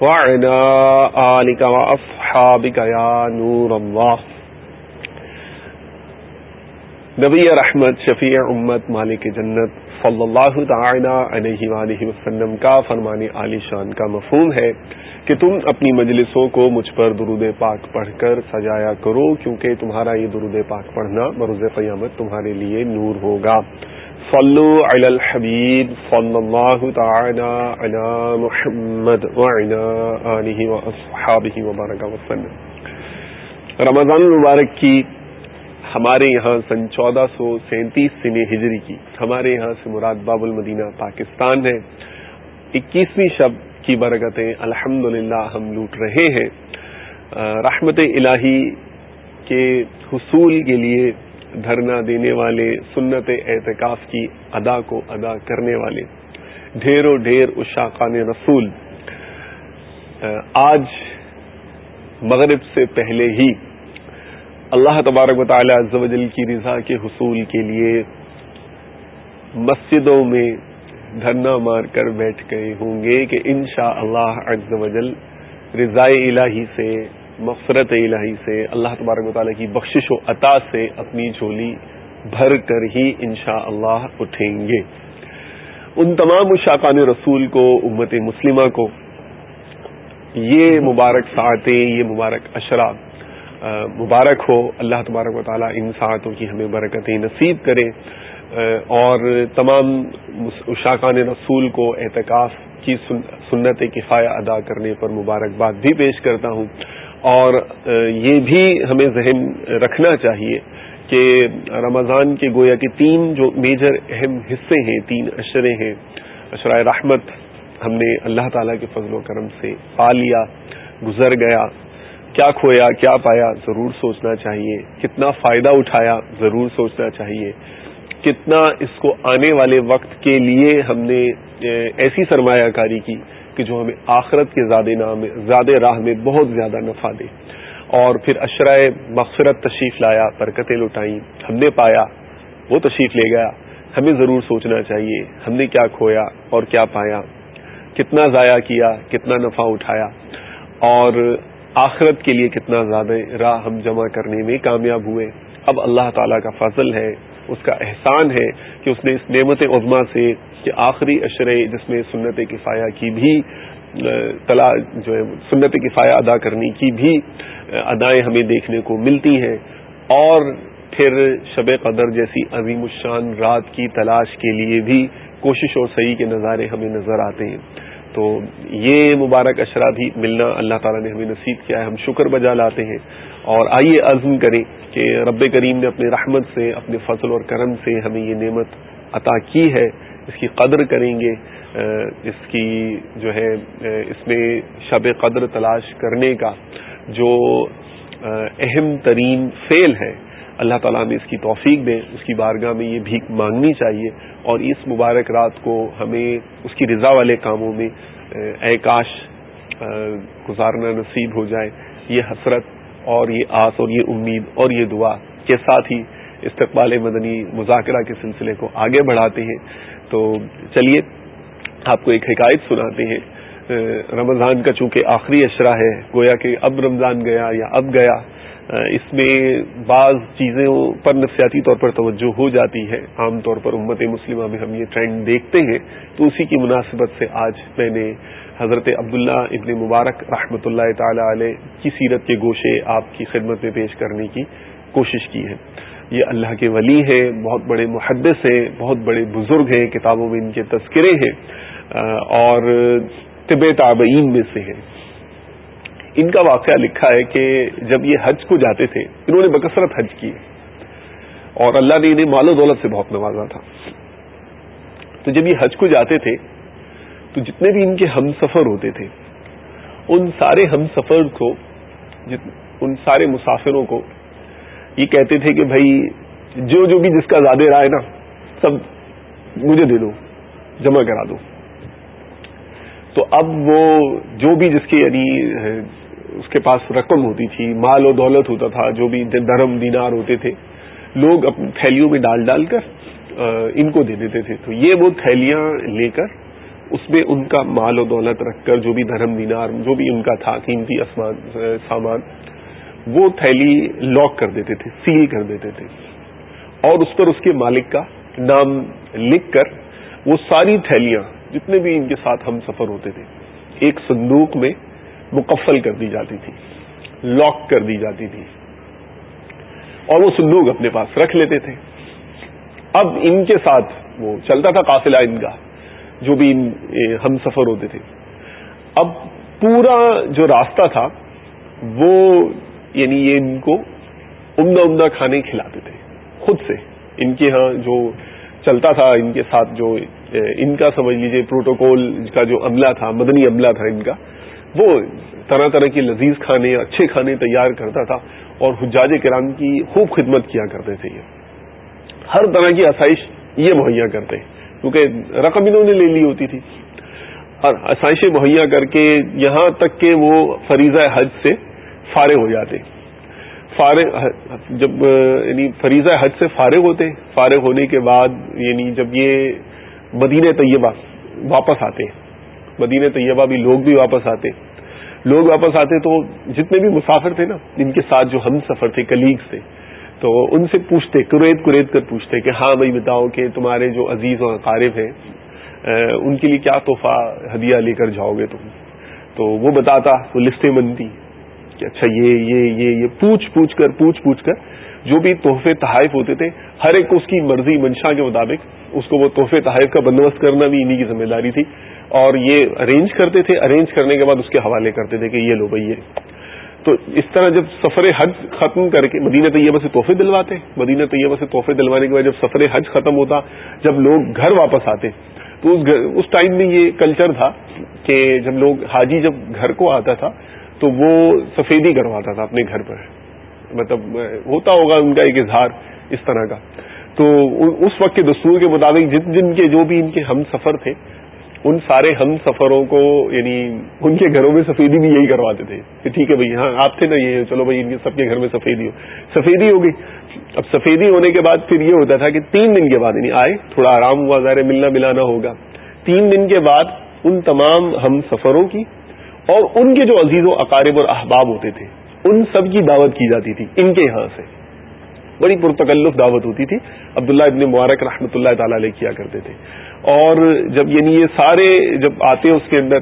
وعلى آلك وأصحابك يا نور الله نبی رحمت، شفیع امت، مالک جنت صلی اللہ تعالی علیہ وآلہ وسلم کا فرمان عالی شان کا مفہوم ہے کہ تم اپنی مجلسوں کو مجھ پر درود پاک پڑھ کر سجایا کرو، کیونکہ تمہارا یہ درود پاک پڑھنا بروز قیامت تمہارے لیے نور ہوگا۔ صلو علی الحبیب صلی اللہ تعالی علی محمد وعلی آلہ واصحابہ وبارک وسلم. رمضان المبارک کی ہمارے یہاں سن چودہ سو سینتیس سن ہجری کی ہمارے یہاں سے مراد باب المدینہ پاکستان ہے۔ اکیسویں شب کی برکتیں الحمد ہم لوٹ رہے ہیں۔ رحمت الہی کے حصول کے لیے دھرنا دینے والے، سنت اعتکاف کی ادا کو ادا کرنے والے۔ ڈھیروں ڈھیر اشاقان رسول۔ آج مغرب سے پہلے ہی اللہ تبارک و تعالی عز و جل کی رضا کے حصول کے لیے مسجدوں میں دھرنا مار کر بیٹھ گئے ہوں گے کہ انشاء اللہ عز و جل رضاء الہی سے مغفرت الہی سے، اللہ تبارک و تعالیٰ کی بخشش و عطا سے اپنی جھولی بھر کر ہی انشاء اللہ اٹھیں گے۔ ان تمام اشاقان رسول کو، امت مسلمہ کو، یہ مبارک ساعتیں، یہ مبارک اشراب مبارک ہو، اللہ تبارک و تعالیٰ ان ساعتوں کی ہمیں برکتیں نصیب کرے۔ اور تمام اشاقان رسول کو اعتکاف کی سنت کفایہ ادا کرنے پر مبارکباد بھی پیش کرتا ہوں۔ اور یہ بھی ہمیں ذہن رکھنا چاہیے کہ رمضان کے گویا کے تین جو میجر اہم حصے ہیں، تین اشرے ہیں، اشرائے رحمت، ہم نے اللہ تعالیٰ کے فضل و کرم سے پا لیا، گزر گیا، کیا کھویا، کیا پایا، ضرور سوچنا چاہیے، کتنا فائدہ اٹھایا، ضرور سوچنا چاہیے، کتنا اس کو آنے والے وقت کے لیے ہم نے ایسی سرمایہ کاری کی کہ جو ہمیں آخرت کے زیادہ نام زیادہ راہ میں بہت زیادہ نفع دے۔ اور پھر اشرائے مغفرت تشریف لایا، برکتیں لٹائیں، ہم نے پایا، وہ تشریف لے گیا۔ ہمیں ضرور سوچنا چاہیے، ہم نے کیا کھویا اور کیا پایا؟ کتنا ضائع کیا، کتنا نفع اٹھایا؟ اور آخرت کے لیے کتنا زیادہ راہ ہم جمع کرنے میں کامیاب ہوئے۔ اب اللہ تعالیٰ کا فضل ہے، اس کا احسان ہے کہ اس نے اس نعمت عظما سے کہ آخری اشرے جس میں سنت کفایہ کی بھی تلا، جو ہے، سنت کفایہ ادا کرنے کی بھی ادائیں ہمیں دیکھنے کو ملتی ہیں۔ اور پھر شب قدر جیسی عظیم الشان رات کی تلاش کے لیے بھی کوشش اور صحیح کے نظارے ہمیں نظر آتے ہیں۔ تو یہ مبارک اشرا بھی ملنا اللہ تعالیٰ نے ہمیں نصیب کیا ہے۔ ہم شکر بجا لاتے ہیں۔ اور آئیے عزم کریں کہ رب کریم نے اپنے رحمت سے، اپنے فضل اور کرم سے ہمیں یہ نعمت عطا کی ہے۔ اس کی قدر کریں گے اس کی جو ہے اس میں شب قدر تلاش کرنے کا جو اہم ترین فعل ہے، اللہ تعالیٰ نے اس کی توفیق دیں اس کی بارگاہ میں یہ بھیک مانگنی چاہیے اور اس مبارک رات کو ہمیں اس کی رضا والے کاموں میں اے کاش گزارنا نصیب ہو جائے۔ یہ حسرت اور یہ آس اور یہ امید اور یہ دعا کے ساتھ ہی استقبال مدنی مذاکرہ کے سلسلے کو آگے بڑھاتے ہیں۔ تو چلیے، آپ کو ایک حکایت سناتے ہیں۔ رمضان کا چونکہ آخری اشرا ہے، گویا کہ اب رمضان گیا یا اب گیا اس میں بعض چیزوں پر نفسیاتی طور پر توجہ ہو جاتی ہے۔ عام طور پر امت مسلمہ میں ہم یہ ٹرینڈ دیکھتے ہیں۔ تو اسی کی مناسبت سے آج میں نے حضرت عبداللہ ابن مبارک رحمۃ اللہ تعالی علیہ کی سیرت کے گوشے آپ کی خدمت میں پیش کرنے کی کوشش کی ہے۔ یہ اللہ کے ولی ہیں، بہت بڑے محدث ہیں، بہت بڑے بزرگ ہیں، کتابوں میں ان کے تذکرے ہیں اور طب تابعین میں سے ہیں۔ ان کا واقعہ لکھا ہے کہ جب یہ حج کو جاتے تھے، انہوں نے بکثرت حج کی اور اللہ نے انہیں مال و دولت سے بہت نوازا تھا۔ تو جب یہ حج کو جاتے تھے، تو جتنے بھی ان کے ہم سفر ہوتے تھے، ان سارے ہم سفر کو ان سارے مسافروں کو یہ کہتے تھے کہ بھائی جو جو بھی جس کا زیادہ رہا ہے نا، سب مجھے دے دو، جمع کرا دو۔ تو اب وہ جو بھی جس کے یعنی اس کے پاس رقم ہوتی تھی، مال و دولت ہوتا تھا، جو بھی درم دینار ہوتے تھے، لوگ اپنی تھیلیوں میں ڈال ڈال کر ان کو دے دیتے تھے۔ تو یہ وہ تھیلیاں لے کر، اس میں ان کا مال و دولت رکھ کر، جو بھی دھرم، دینار، جو بھی ان کا تھا، قیمتی سامان وہ تھیلی لاک کر دیتے تھے سیل کر دیتے تھے۔ اور اس پر اس کے مالک کا نام لکھ کر وہ ساری تھیلیاں، جتنے بھی ان کے ساتھ ہم سفر ہوتے تھے، ایک صندوق میں مکفل کر دی جاتی تھی لاک کر دی جاتی تھی۔ اور وہ صندوق اپنے پاس رکھ لیتے تھے۔ اب ان کے ساتھ وہ چلتا تھا قافلہ ان کا، جو بھی ہم سفر ہوتے تھے۔ اب پورا جو راستہ تھا، وہ یعنی یہ ان کو عمدہ عمدہ کھانے کھلاتے تھے، خود سے۔ ان کے ہاں جو چلتا تھا، ان کے ساتھ جو ان کا سمجھ لیجیے پروٹوکول کا جو عملہ تھا، مدنی عملہ تھا ان کا، وہ طرح طرح کے لذیذ کھانے، اچھے کھانے تیار کرتا تھا اور حجاج کرام کی خوب خدمت کیا کرتے تھے یہ۔ ہر طرح کی آسائش یہ مہیا کرتے، کیونکہ رقم انہوں نے لے لی ہوتی تھی۔ اور آسائشیں مہیا کر کے یہاں تک کہ وہ فریضہ حج سے فارغ ہو جاتے۔ فارغ، جب یعنی فریضہ حج سے فارغ ہوتے، فارغ ہونے کے بعد یعنی جب یہ مدینہ طیبہ واپس آتے، مدینہ طیبہ بھی لوگ بھی واپس آتے۔ لوگ واپس آتے تو جتنے بھی مسافر تھے نا ان کے ساتھ جو ہم سفر تھے کلیگس تھے، تو ان سے پوچھتے کریت کریت کر پوچھتے کہ ہاں بھائی بتاؤ کہ تمہارے جو عزیز و قارب ہیں ان کے لیے کیا تحفہ، ہدیہ لے کر جاؤ گے تم؟ تو وہ بتاتا، وہ لسٹیں بنتی۔ کہ اچھا یہ یہ یہ یہ پوچھ پوچھ کر، پوچھ پوچھ کر، جو بھی تحفے تحائف ہوتے تھے، ہر ایک اس کی مرضی، منشا کے مطابق اس کو وہ تحفے تحائف کا بندوبست کرنا بھی انہیں کی ذمہ داری تھی۔ اور یہ ارینج کرتے تھے ارینج کرنے کے بعد اس کے حوالے کرتے تھے کہ یہ لو بھائی تو اس طرح جب سفر حج ختم کر کے، مدینہ طیبہ سے تحفے دلواتے، مدینہ طیبہ سے تحفے دلوانے کے بعد جب سفر حج ختم ہوتا، جب لوگ گھر واپس آتے، تو اس اس ٹائم میں یہ کلچر تھا کہ جب لوگ حاجی جب گھر کو آتا تھا تو وہ سفیدی کرواتا تھا اپنے گھر پر۔ مطلب ہوتا ہوگا ان کا ایک اظہار اس طرح کا۔ تو اس وقت کے دستور کے مطابق جن جن کے جو بھی ان کے ہم سفر تھے، ان سارے ہم سفروں کو یعنی ان کے گھروں میں سفیدی بھی یہی کرواتے تھے کہ ٹھیک ہے بھائی ہاں آپ تھے نا، یہ چلو بھائی، ان کے سب کے گھر میں سفیدی ہو۔ سفیدی ہوگی اب سفیدی ہونے کے بعد پھر یہ ہوتا تھا کہ تین دن کے بعد یعنی آئے، تھوڑا آرام ہوا، ظاہر ملنا ملانا ہوگا۔ تین دن کے بعد ان تمام ہم سفروں کی اور ان کے جو عزیز و اقارب اور احباب ہوتے تھے، ان سب کی دعوت کی جاتی تھی، ان کے یہاں سے۔ بڑی پرتکلف دعوت ہوتی تھی۔ عبداللہ ابن مبارک رحمۃ اللہ تعالی علیہ کیا کرتے تھے۔ اور جب یعنی یہ سارے جب آتے اس کے اندر،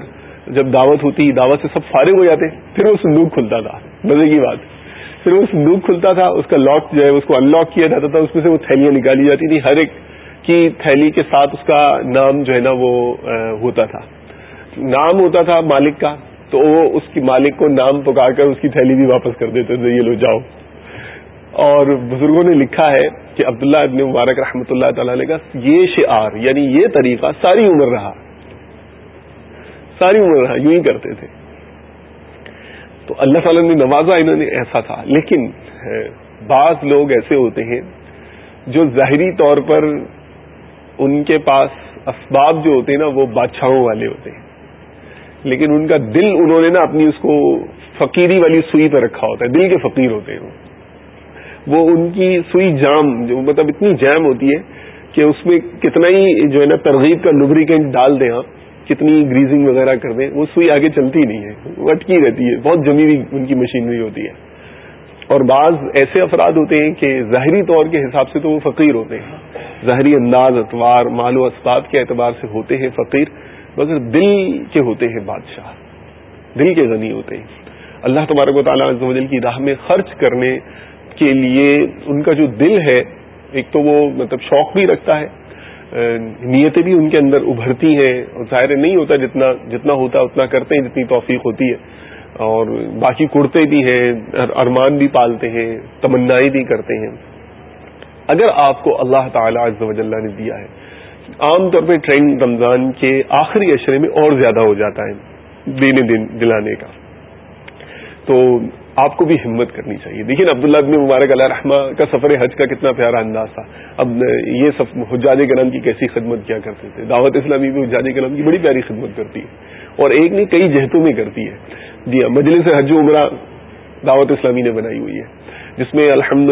جب دعوت ہوتی، دعوت سے سب فارغ ہو جاتے، پھر وہ صندوق کھلتا تھا۔ مزے کی بات۔ پھر وہ صندوق کھلتا تھا، اس کا لاک جو ہے، اس کو ان لاک کیا جاتا تھا، اس میں سے وہ تھیلیاں نکالی جاتی تھی ہر ایک کی تھیلی کے ساتھ اس کا نام جو ہے نا، وہ ہوتا تھا۔ نام ہوتا تھا مالک کا۔ تو وہ اس کی مالک کو نام پکار کر اس کی تھیلی بھی واپس کر دیتے تھے، یہ لو جاؤ۔ اور بزرگوں نے لکھا ہے کہ عبداللہ ابن مبارک رحمۃ اللہ تعالی کا یہ شعار یعنی یہ طریقہ ساری عمر رہا۔ ساری عمر رہا، یوں ہی کرتے تھے۔ تو اللہ تعالیٰ نے نوازا، انہوں نے ایسا تھا۔ لیکن بعض لوگ ایسے ہوتے ہیں جو ظاہری طور پر ان کے پاس اسباب جو ہوتے ہیں نا، وہ بادشاہوں والے ہوتے ہیں۔ لیکن ان کا دل انہوں نے نا اپنی اس کو فقیری والی سوئی پہ رکھا ہوتا ہے، دل کے فقیر ہوتے ہیں وہ۔ ان کی سوئی جام، جو مطلب اتنی جام ہوتی ہے کہ اس میں کتنا ہی جو ہے نا ترغیب کا لبریکینٹ ڈال دیں آپ، کتنی گریزنگ وغیرہ کر دیں، وہ سوئی آگے چلتی نہیں ہے وہ اٹکی رہتی ہے، بہت جمی ہوئی ان کی مشینری ہوتی ہے۔ اور بعض ایسے افراد ہوتے ہیں کہ ظاہری طور کے حساب سے تو وہ فقیر ہوتے ہیں۔ ظاہری انداز، اتوار، مال و اسباب کے اعتبار سے ہوتے ہیں فقیر۔ مگر دل کے ہوتے ہیں بادشاہ، دل کے غنی ہوتے ہیں۔ اللہ تبارک و تعالیٰ عزوجل کی راہ میں خرچ کرنے کے لیے ان کا جو دل ہے، ایک تو وہ مطلب شوق بھی رکھتا ہے نیتیں بھی ان کے اندر ابھرتی ہیں اور ظاہر نہیں ہوتا جتنا جتنا ہوتا اتنا کرتے ہیں، جتنی توفیق ہوتی ہے۔ اور باقی کرتے بھی ہیں ارمان بھی پالتے ہیں، تمنائیں بھی کرتے ہیں۔ اگر آپ کو اللہ تعالیٰ عز و جلہ نے دیا ہے عام طور پہ ٹرینڈ رمضان کے آخری اشرے میں اور زیادہ ہو جاتا ہے دینے دلانے کا۔ تو آپ کو بھی ہمت کرنی چاہیے۔ دیکھیے نا، عبداللہ ابن مبارک علیہ رحمہ کا سفر حج کا کتنا پیارا انداز تھا۔ اب یہ حجاج کرم کی کیسی خدمت کیا کرتے تھے؟ دعوت اسلامی بھی حجاج کرم کی بڑی پیاری خدمت کرتی ہے۔ اور ایک نہیں، کئی جہتوں میں کرتی ہے۔ جی ہاں مجلس حج عمرہ دعوت اسلامی نے بنائی ہوئی ہے۔ جس میں الحمد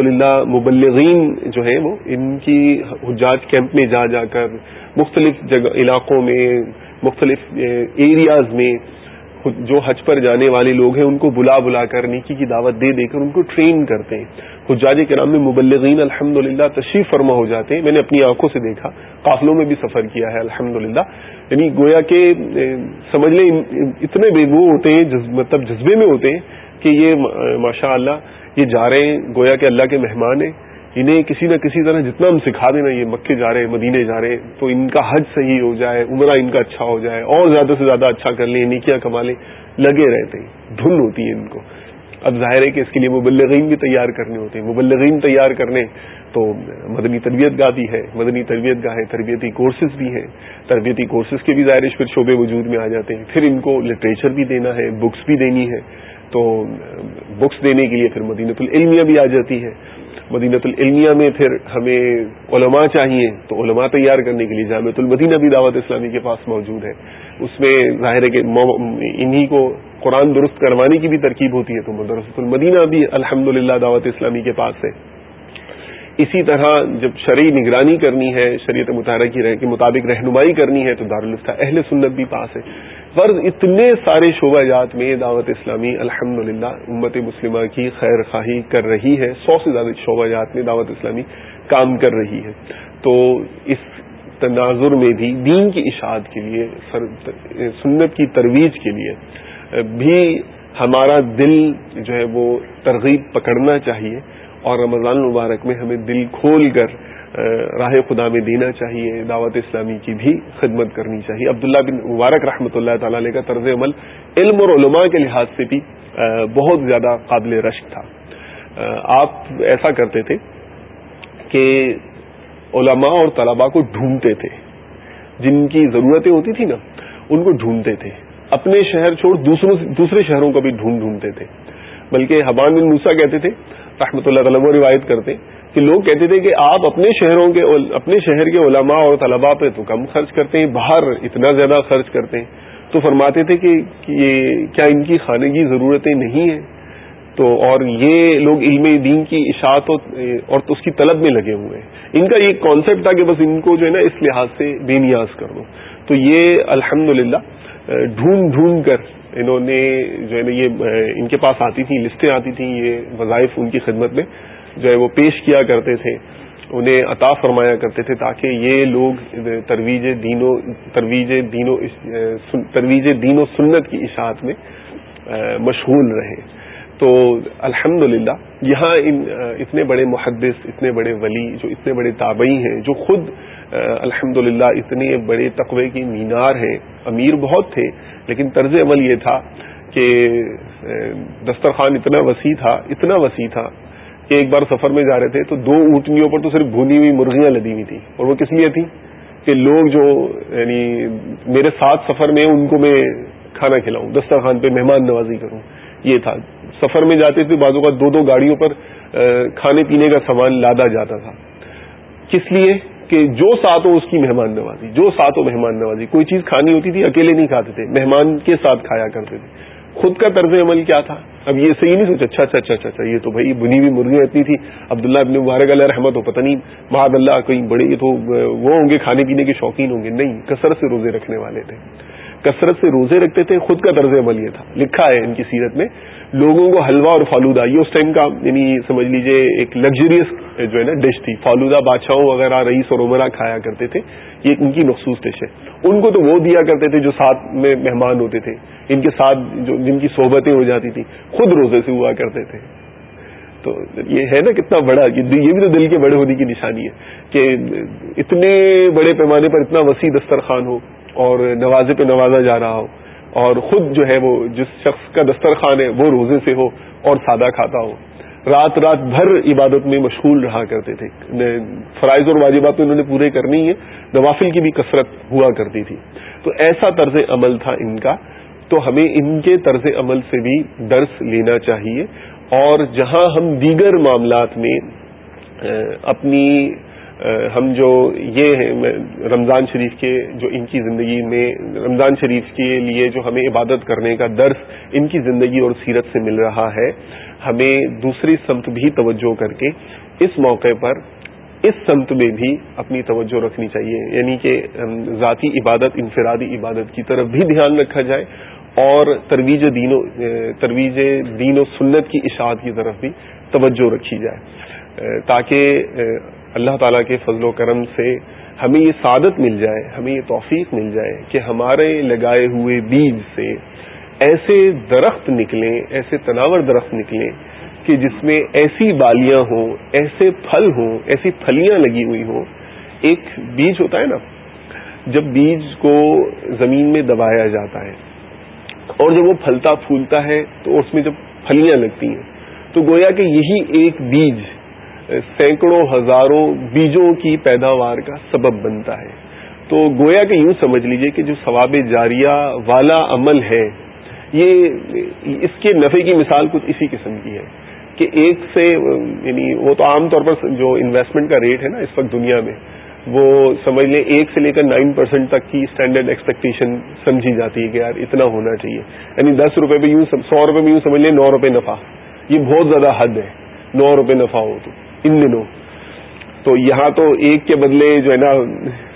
مبلغین جو ہیں وہ، ان کی حجاج کیمپ میں جا جا کر، مختلف جگہ، علاقوں میں، مختلف ایریاز میں جو حج پر جانے والے لوگ ہیں، ان کو بلا بلا کر، نیکی کی دعوت دے دے کر، ان کو ٹرین کرتے ہیں۔ حجاج کے نام میں مبلغین الحمد للہ تشریف فرما ہو جاتے ہیں۔ میں نے اپنی آنکھوں سے دیکھا، قافلوں میں بھی سفر کیا ہے الحمد للہ یعنی گویا کہ سمجھ لیں، اتنے بے وہ ہوتے ہیں مطلب جذبے میں ہوتے ہیں کہ یہ ماشاء اللہ یہ جا رہے ہیں، گویا کہ اللہ کے مہمان ہیں۔ انہیں کسی نہ کسی طرح جتنا ہم سکھا دیں نا، یہ مکے جا رہے ہیں، مدینے جا رہے ہیں، تو ان کا حج صحیح ہو جائے، عمرہ ان کا اچھا ہو جائے، اور زیادہ سے زیادہ اچھا کر لیں، نیکیاں کما لیں، لگے رہتے ہیں۔ دھن ہوتی ہے ان کو۔ اب ظاہر ہے کہ اس کے لیے مبلغین بھی تیار کرنے ہوتے ہیں۔ مبلغین تیار کرنے، تو مدنی تربیت گاہ بھی ہے، مدنی تربیت گاہ ہے، تربیتی کورسز بھی ہیں۔ تربیتی کورسز کے بھی ظاہر پھر شعبے وجود میں آ جاتے ہیں۔ پھر ان کو لٹریچر بھی دینا ہے بکس بھی دینی ہے۔ تو بکس دینے کے لیے پھر مدینت العلمیہ بھی آ جاتی ہے۔ مدینت العلمیہ میں پھر ہمیں علماء چاہیے، تو علماء تیار کرنے کے لیے جامعۃ المدینہ بھی دعوت اسلامی کے پاس موجود ہے۔ اس میں ظاہر ہے کہ انہی کو قرآن درست کروانے کی بھی ترکیب ہوتی ہے، تو مدرسۃ المدینہ بھی الحمد دعوت اسلامی کے پاس ہے۔ اسی طرح جب شرعی نگرانی کرنی ہے، شریعت مطالعہ کی کے مطابق رہنمائی کرنی ہے، تو دارالفتہ اہل سنت بھی پاس ہے۔ فرض اتنے سارے شعبہ جات میں دعوت اسلامی الحمد امت مسلمہ کی خیر خواہی کر رہی ہے، سو سے زیادہ شعبہ جات میں دعوت اسلامی کام کر رہی ہے۔ تو اس تناظر میں بھی دین کی اشاعت کے لیے سنت کی ترویج کے لیے بھی ہمارا دل جو ہے وہ ترغیب پکڑنا چاہیے اور رمضان المبارک میں ہمیں دل کھول کر راہ خدا میں دینا چاہیے، دعوت اسلامی کی بھی خدمت کرنی چاہیے۔ عبداللہ بن مبارک رحمۃ اللہ تعالی علیہ کا طرز عمل علم اور علماء کے لحاظ سے بھی بہت زیادہ قابل رشک تھا۔ آپ ایسا کرتے تھے کہ علماء اور طلباء کو ڈھونڈتے تھے۔ جن کی ضرورتیں ہوتی تھی نا، ان کو ڈھونڈتے تھے۔ اپنے شہر چھوڑ دوسروں دوسرے شہروں کو بھی ڈھونڈ، ڈھونڈتے تھے۔ بلکہ حبان بن موسا کہتے تھے، رحمۃ اللہ تعالیٰ وہ روایت کرتے کہ لوگ کہتے تھے کہ آپ اپنے شہروں کے اپنے شہر کے علماء اور طلباء پہ تو کم خرچ کرتے ہیں، باہر اتنا زیادہ خرچ کرتے ہیں۔ تو فرماتے تھے کہ یہ کیا ان کی خانے کی ضرورتیں نہیں ہیں؟ تو اور یہ لوگ علم دین کی اشاعت اور اس کی طلب میں لگے ہوئے ہیں۔ ان کا یہ کانسیپٹ تھا کہ بس ان کو جو ہے نا اس لحاظ سے بے نیاز کر دو۔ تو یہ الحمد ڈھونڈ ڈھونڈ کر انہوں نے جو ہے نا یہ ان کے پاس آتی تھیں، لسٹیں آتی تھیں یہ وظائف ان کی خدمت میں۔ جو ہے وہ پیش کیا کرتے تھے، انہیں عطا فرمایا کرتے تھے تاکہ یہ لوگ ترویج دین و، ترویج دین و ترویج دین و سنت کی اشاعت میں مشغول رہے۔ تو الحمد یہاں ان، اتنے بڑے محدث، اتنے بڑے ولی، جو اتنے بڑے تابعی ہیں، جو خود الحمد اتنے بڑے تقوی کی مینار ہیں، امیر بہت تھے، لیکن طرز عمل یہ تھا کہ دسترخوان اتنا وسیع تھا، اتنا وسیع تھا کہ ایک بار سفر میں جا رہے تھے، تو دو اونٹنیوں پر تو صرف بھونی ہوئی مرغیاں لدی ہوئی تھی اور وہ کس لیے تھی کہ لوگ جو یعنی میرے ساتھ سفر میں ان کو میں کھانا کھلاؤں، دسترخوان پہ مہمان نوازی کروں، یہ تھا۔ سفر میں جاتے تھے بازو کا دو دو گاڑیوں پر کھانے پینے کا سامان لادا جاتا تھا۔ کس لیے؟ کہ جو ساتھ ہو اس کی مہمان نوازی، جو ساتھ ہو مہمان نوازی، کوئی چیز کھانی ہوتی تھی، اکیلے نہیں کھاتے تھے، مہمان کے ساتھ کھایا کرتے تھے۔ خود کا طرز عمل کیا تھا؟ اب یہ صحیح نہیں سوچا اچھا اچھا اچھا اچھا اچھا یہ تو بھائی بنی ہوئی مرغیاں اتنی تھی، عبداللہ ابن مبارک علیہ رحمت ہو، پتہ نہیں محد اللہ، کوئی بڑے یہ تو وہ ہوں گے، کھانے پینے کے شوقین ہوں گے، نہیں، کثرت سے روزے رکھنے والے تھے۔ کثرت سے روزے رکھتے تھے، خود کا طرز عمل یہ تھا۔ لکھا ہے ان کی سیرت میں، لوگوں کو حلوہ اور فالودہ، یہ اس ٹائم کا یعنی سمجھ لیجیے، ایک لگژریس جو ہے نا ڈش تھی۔ فالودہ بادشاہوں وغیرہ، رئیس اور عمرہ کھایا کرتے تھے۔ یہ ان کی مخصوص ڈش ہے۔ ان کو تو وہ دیا کرتے تھے جو ساتھ میں مہمان ہوتے تھے۔ ان کے ساتھ جو، جن کی صحبتیں ہو جاتی تھی خود روزے سے ہوا کرتے تھے۔ تو یہ ہے نا کتنا بڑا یہ بھی تو دل کے بڑے ہونے کی نشانی ہے کہ اتنے بڑے پیمانے پر اتنا وسیع دسترخوان ہو۔ اور نوازے پہ نوازا جا رہا ہو اور خود جو ہے وہ جس شخص کا دسترخوان ہے وہ روزے سے ہو اور سادہ کھاتا ہو۔ رات رات بھر عبادت میں مشغول رہا کرتے تھے۔ فرائض اور واجبات انہوں نے پورے کرنی ہے نوافل کی بھی کثرت ہوا کرتی تھی۔ تو ایسا طرز عمل تھا ان کا۔ تو ہمیں ان کے طرز عمل سے بھی درس لینا چاہیے۔ اور جہاں ہم دیگر معاملات میں اپنی ہم جو یہ ہیں رمضان شریف کے جو ان کی زندگی میں، رمضان شریف کے لیے جو ہمیں عبادت کرنے کا درس ان کی زندگی اور سیرت سے مل رہا ہے، ہمیں دوسری سمت بھی توجہ کر کے اس موقع پر اس سمت میں بھی اپنی توجہ رکھنی چاہیے۔ یعنی کہ ذاتی عبادت، انفرادی عبادت کی طرف بھی دھیان رکھا جائے اور ترویج دین و ترویج دین و سنت کی اشاعت کی طرف بھی توجہ رکھی جائے۔ تاکہ اللہ تعالیٰ کے فضل و کرم سے ہمیں یہ سعادت مل جائے، ہمیں یہ توفیق مل جائے کہ ہمارے لگائے ہوئے بیج سے ایسے درخت نکلیں، ایسے تناور درخت نکلیں کہ جس میں ایسی بالیاں ہوں، ایسے پھل ہوں، ایسی پھلیاں لگی ہوئی ہوں۔ ایک بیج ہوتا ہے نا، جب بیج کو زمین میں دبایا جاتا ہے اور جب وہ پھلتا پھولتا ہے تو اس میں جب پھلیاں لگتی ہیں، تو گویا کہ یہی ایک بیج سینکڑوں ہزاروں بیجوں کی پیداوار کا سبب بنتا ہے۔ تو گویا کہ یوں سمجھ لیجیے کہ جو ثواب جاریہ والا عمل ہے، یہ اس کے نفے کی مثال کچھ اسی قسم کی ہے کہ ایک سے یعنی وہ تو عام طور پر جو انویسٹمنٹ کا ریٹ ہے نا اس وقت دنیا میں، وہ سمجھ لیں ایک سے لے کر نائن پرسینٹ تک کی اسٹینڈرڈ ایکسپیکٹیشن سمجھی جاتی ہے کہ یار اتنا ہونا چاہیے۔ یعنی دس روپے میں یوں سو روپے میں یوں سمجھ لیں نو روپے نفع۔ یہ بہت زیادہ حد ہے، نو روپے نفع ہو تو۔ ان دنوں۔ تو یہاں تو ایک کے بدلے جو ہے نا،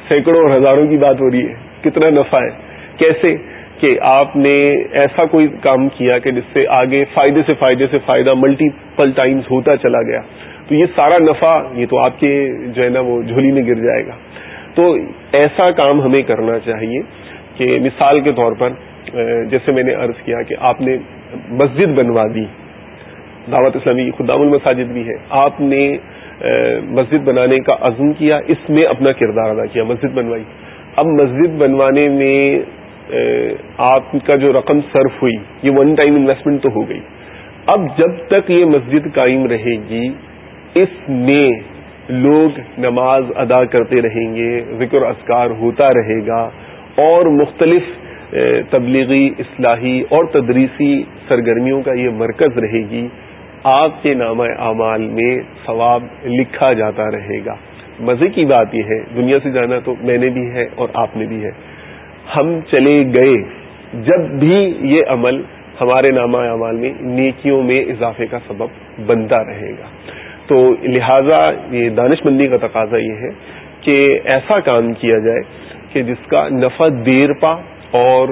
سینکڑوں اور ہزاروں کی بات ہو رہی ہے۔ کتنا نفع ہے۔ کیسے؟ کہ آپ نے ایسا کوئی کام کیا کہ جس سے آگے فائدے سے فائدے سے فائدہ ملٹیپل ٹائمز ہوتا چلا گیا۔ تو یہ سارا نفع، یہ تو آپ کے جو ہے نا، وہ جھولی میں گر جائے گا۔ تو ایسا کام ہمیں کرنا چاہیے کہ مثال کے طور پر، جیسے میں نے عرض کیا کہ آپ نے مسجد بنوا دی۔ دعوت اسلامی خدام المساجد بھی ہے۔ آپ نے مسجد بنانے کا عزم کیا، اس میں اپنا کردار ادا کیا، مسجد بنوائی۔ اب مسجد بنوانے میں آپ کا جو رقم صرف ہوئی، یہ ون ٹائم انویسٹمنٹ تو ہو گئی۔ اب جب تک یہ مسجد قائم رہے گی، اس میں لوگ نماز ادا کرتے رہیں گے، ذکر اذکار ہوتا رہے گا، اور مختلف تبلیغی، اصلاحی اور تدریسی سرگرمیوں کا یہ مرکز رہے گی۔ آپ کے نامہ اعمال میں ثواب لکھا جاتا رہے گا۔ مزے کی بات یہ ہے، دنیا سے جانا تو میں نے بھی ہے اور آپ نے بھی ہے۔ ہم چلے گئے۔ جب بھی یہ عمل ہمارے نامہ اعمال میں نیکیوں میں اضافے کا سبب بنتا رہے گا۔ تو لہذا یہ دانش مندی کا تقاضا یہ ہے کہ ایسا کام کیا جائے کہ جس کا نفع دیر پا اور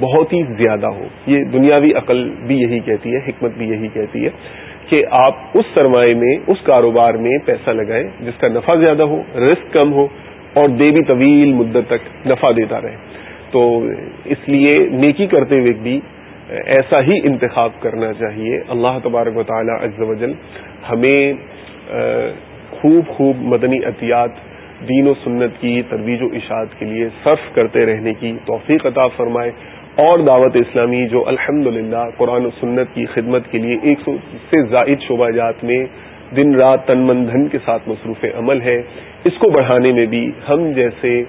بہت ہی زیادہ ہو۔ یہ دنیاوی عقل بھی یہی کہتی ہے، حکمت بھی یہی کہتی ہے کہ آپ اس سرمایہ میں، اس کاروبار میں پیسہ لگائیں جس کا نفع زیادہ ہو رسک کم ہو اور دے بھی طویل مدت تک نفع دیتا رہے۔ تو اس لیے نیکی کرتے ہوئے بھی ایسا ہی انتخاب کرنا چاہیے۔ اللہ تبارک و تعالی عز و جل ہمیں خوب خوب مدنی احتیاط دین و سنت کی ترویج و اشاعت کے لیے صرف کرتے رہنے کی توفیق عطا فرمائے اور دعوت اسلامی جو الحمد قرآن و سنت کی خدمت کے لیے ایک سو سے زائد شعبہ جات میں دن رات تن من دھن کے ساتھ مصروف عمل ہے، اس کو بڑھانے میں بھی ہم جیسے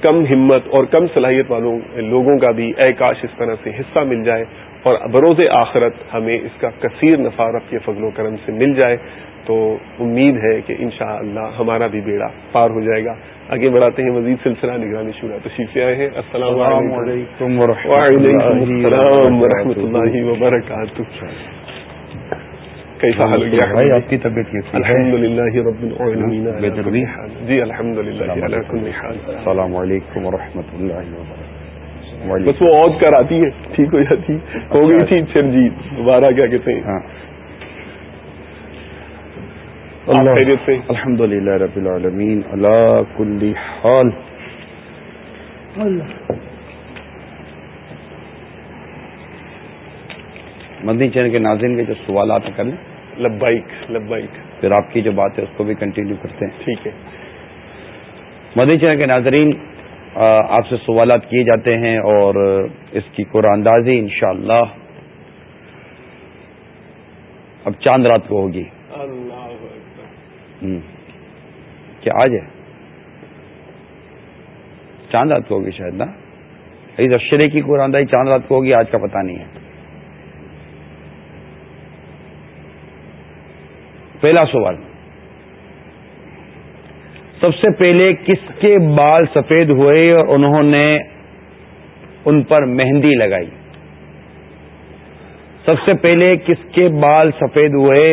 کم ہمت اور کم صلاحیت والوں، لوگوں کا بھی اے کاش اس طرح سے حصہ مل جائے اور بروز آخرت ہمیں اس کا کثیر نفع رب کے فضل و کرم سے مل جائے۔ تو امید ہے کہ انشاءاللہ اللہ ہمارا بھی بیڑا پار ہو جائے گا۔ آگے بڑھاتے ہیں مزید سلسلہ نگرانی شورا تشریف آئے ہیں۔ السلام علیکم۔ و رحمۃ اللہ وبرکاتہ۔ کیسا حال بھائی آپ کی طبیعت الحمد للہ رب العالمین۔ جی الحمد للہ السلام علیکم و رحمۃ اللہ وبرکاتہ۔ بس وہ عود کر آتی ہے۔ ٹھیک ہو جاتی۔ ہو گئی تھی پھر جی دوبارہ کیا کہتے ہیں؟ ہاں۔ الحمد للہ رب العالمین اللہ کل حال۔ مدنی چین کے ناظرین کے جو سوالات ہیں کر لیں لبائک لبائک پھر آپ کی جو بات ہے اس کو بھی کنٹینیو کرتے ہیں۔ ٹھیک ہے۔ مدنی چین کے ناظرین آپ سے سوالات کیے جاتے ہیں اور اس کی قرآن اندازی انشاءاللہ اب چاند رات کو ہوگی۔ کیا آج ہے۔ چاند رات کو ہوگی شاید نا؟ اس اشرے کی قرآن دائی چاند رات کو ہوگی، آج کا پتہ نہیں ہے۔ پہلا سوال، سب سے پہلے کس کے بال سفید ہوئے اور انہوں نے ان پر مہندی لگائی؟ سب سے پہلے کس کے بال سفید ہوئے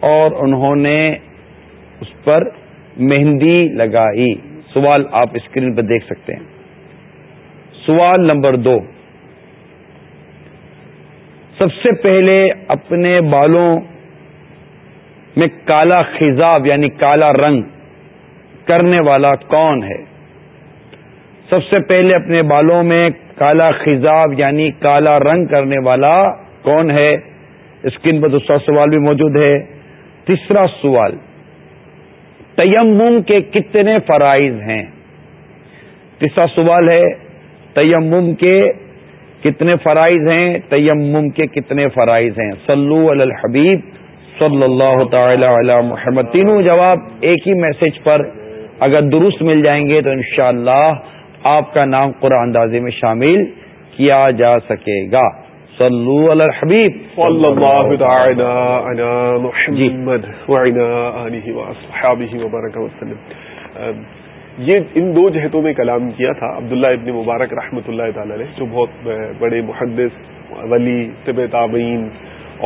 اور انہوں نے اس پر مہندی لگائی۔ سوال آپ اسکرین پہ دیکھ سکتے ہیں۔ سوال نمبر دو۔ سب سے پہلے اپنے بالوں میں کالا خزاب یعنی کالا رنگ کرنے والا کون ہے؟ سب سے پہلے اپنے بالوں میں کالا خزاب یعنی کالا رنگ کرنے والا کون ہے؟ اسکرین پر دوسرا سوال بھی موجود ہے۔ تیسرا سوال۔ تیمم کے کتنے فرائض ہیں؟ تیسرا سوال ہے، تیمم کے کتنے فرائض ہیں؟ تیمم کے کتنے فرائض ہیں؟ سلو الحبیب صلی اللہ تعالی علی محمد۔ تینوں جواب ایک ہی میسج پر اگر درست مل جائیں گے تو انشاءاللہ اللہ آپ کا نام قرآن اندازی میں شامل کیا جا سکے گا۔ صلو علی الحبیب صلی اللہ تعالی علی محمد وعلا آلہ واصحابہ وبرکہ وسلم. یہ ان دو جہتوں میں کلام کیا تھا عبداللہ ابن مبارک رحمۃ اللہ تعالی علیہ جو بہت بڑے محدث ولی طب تعبین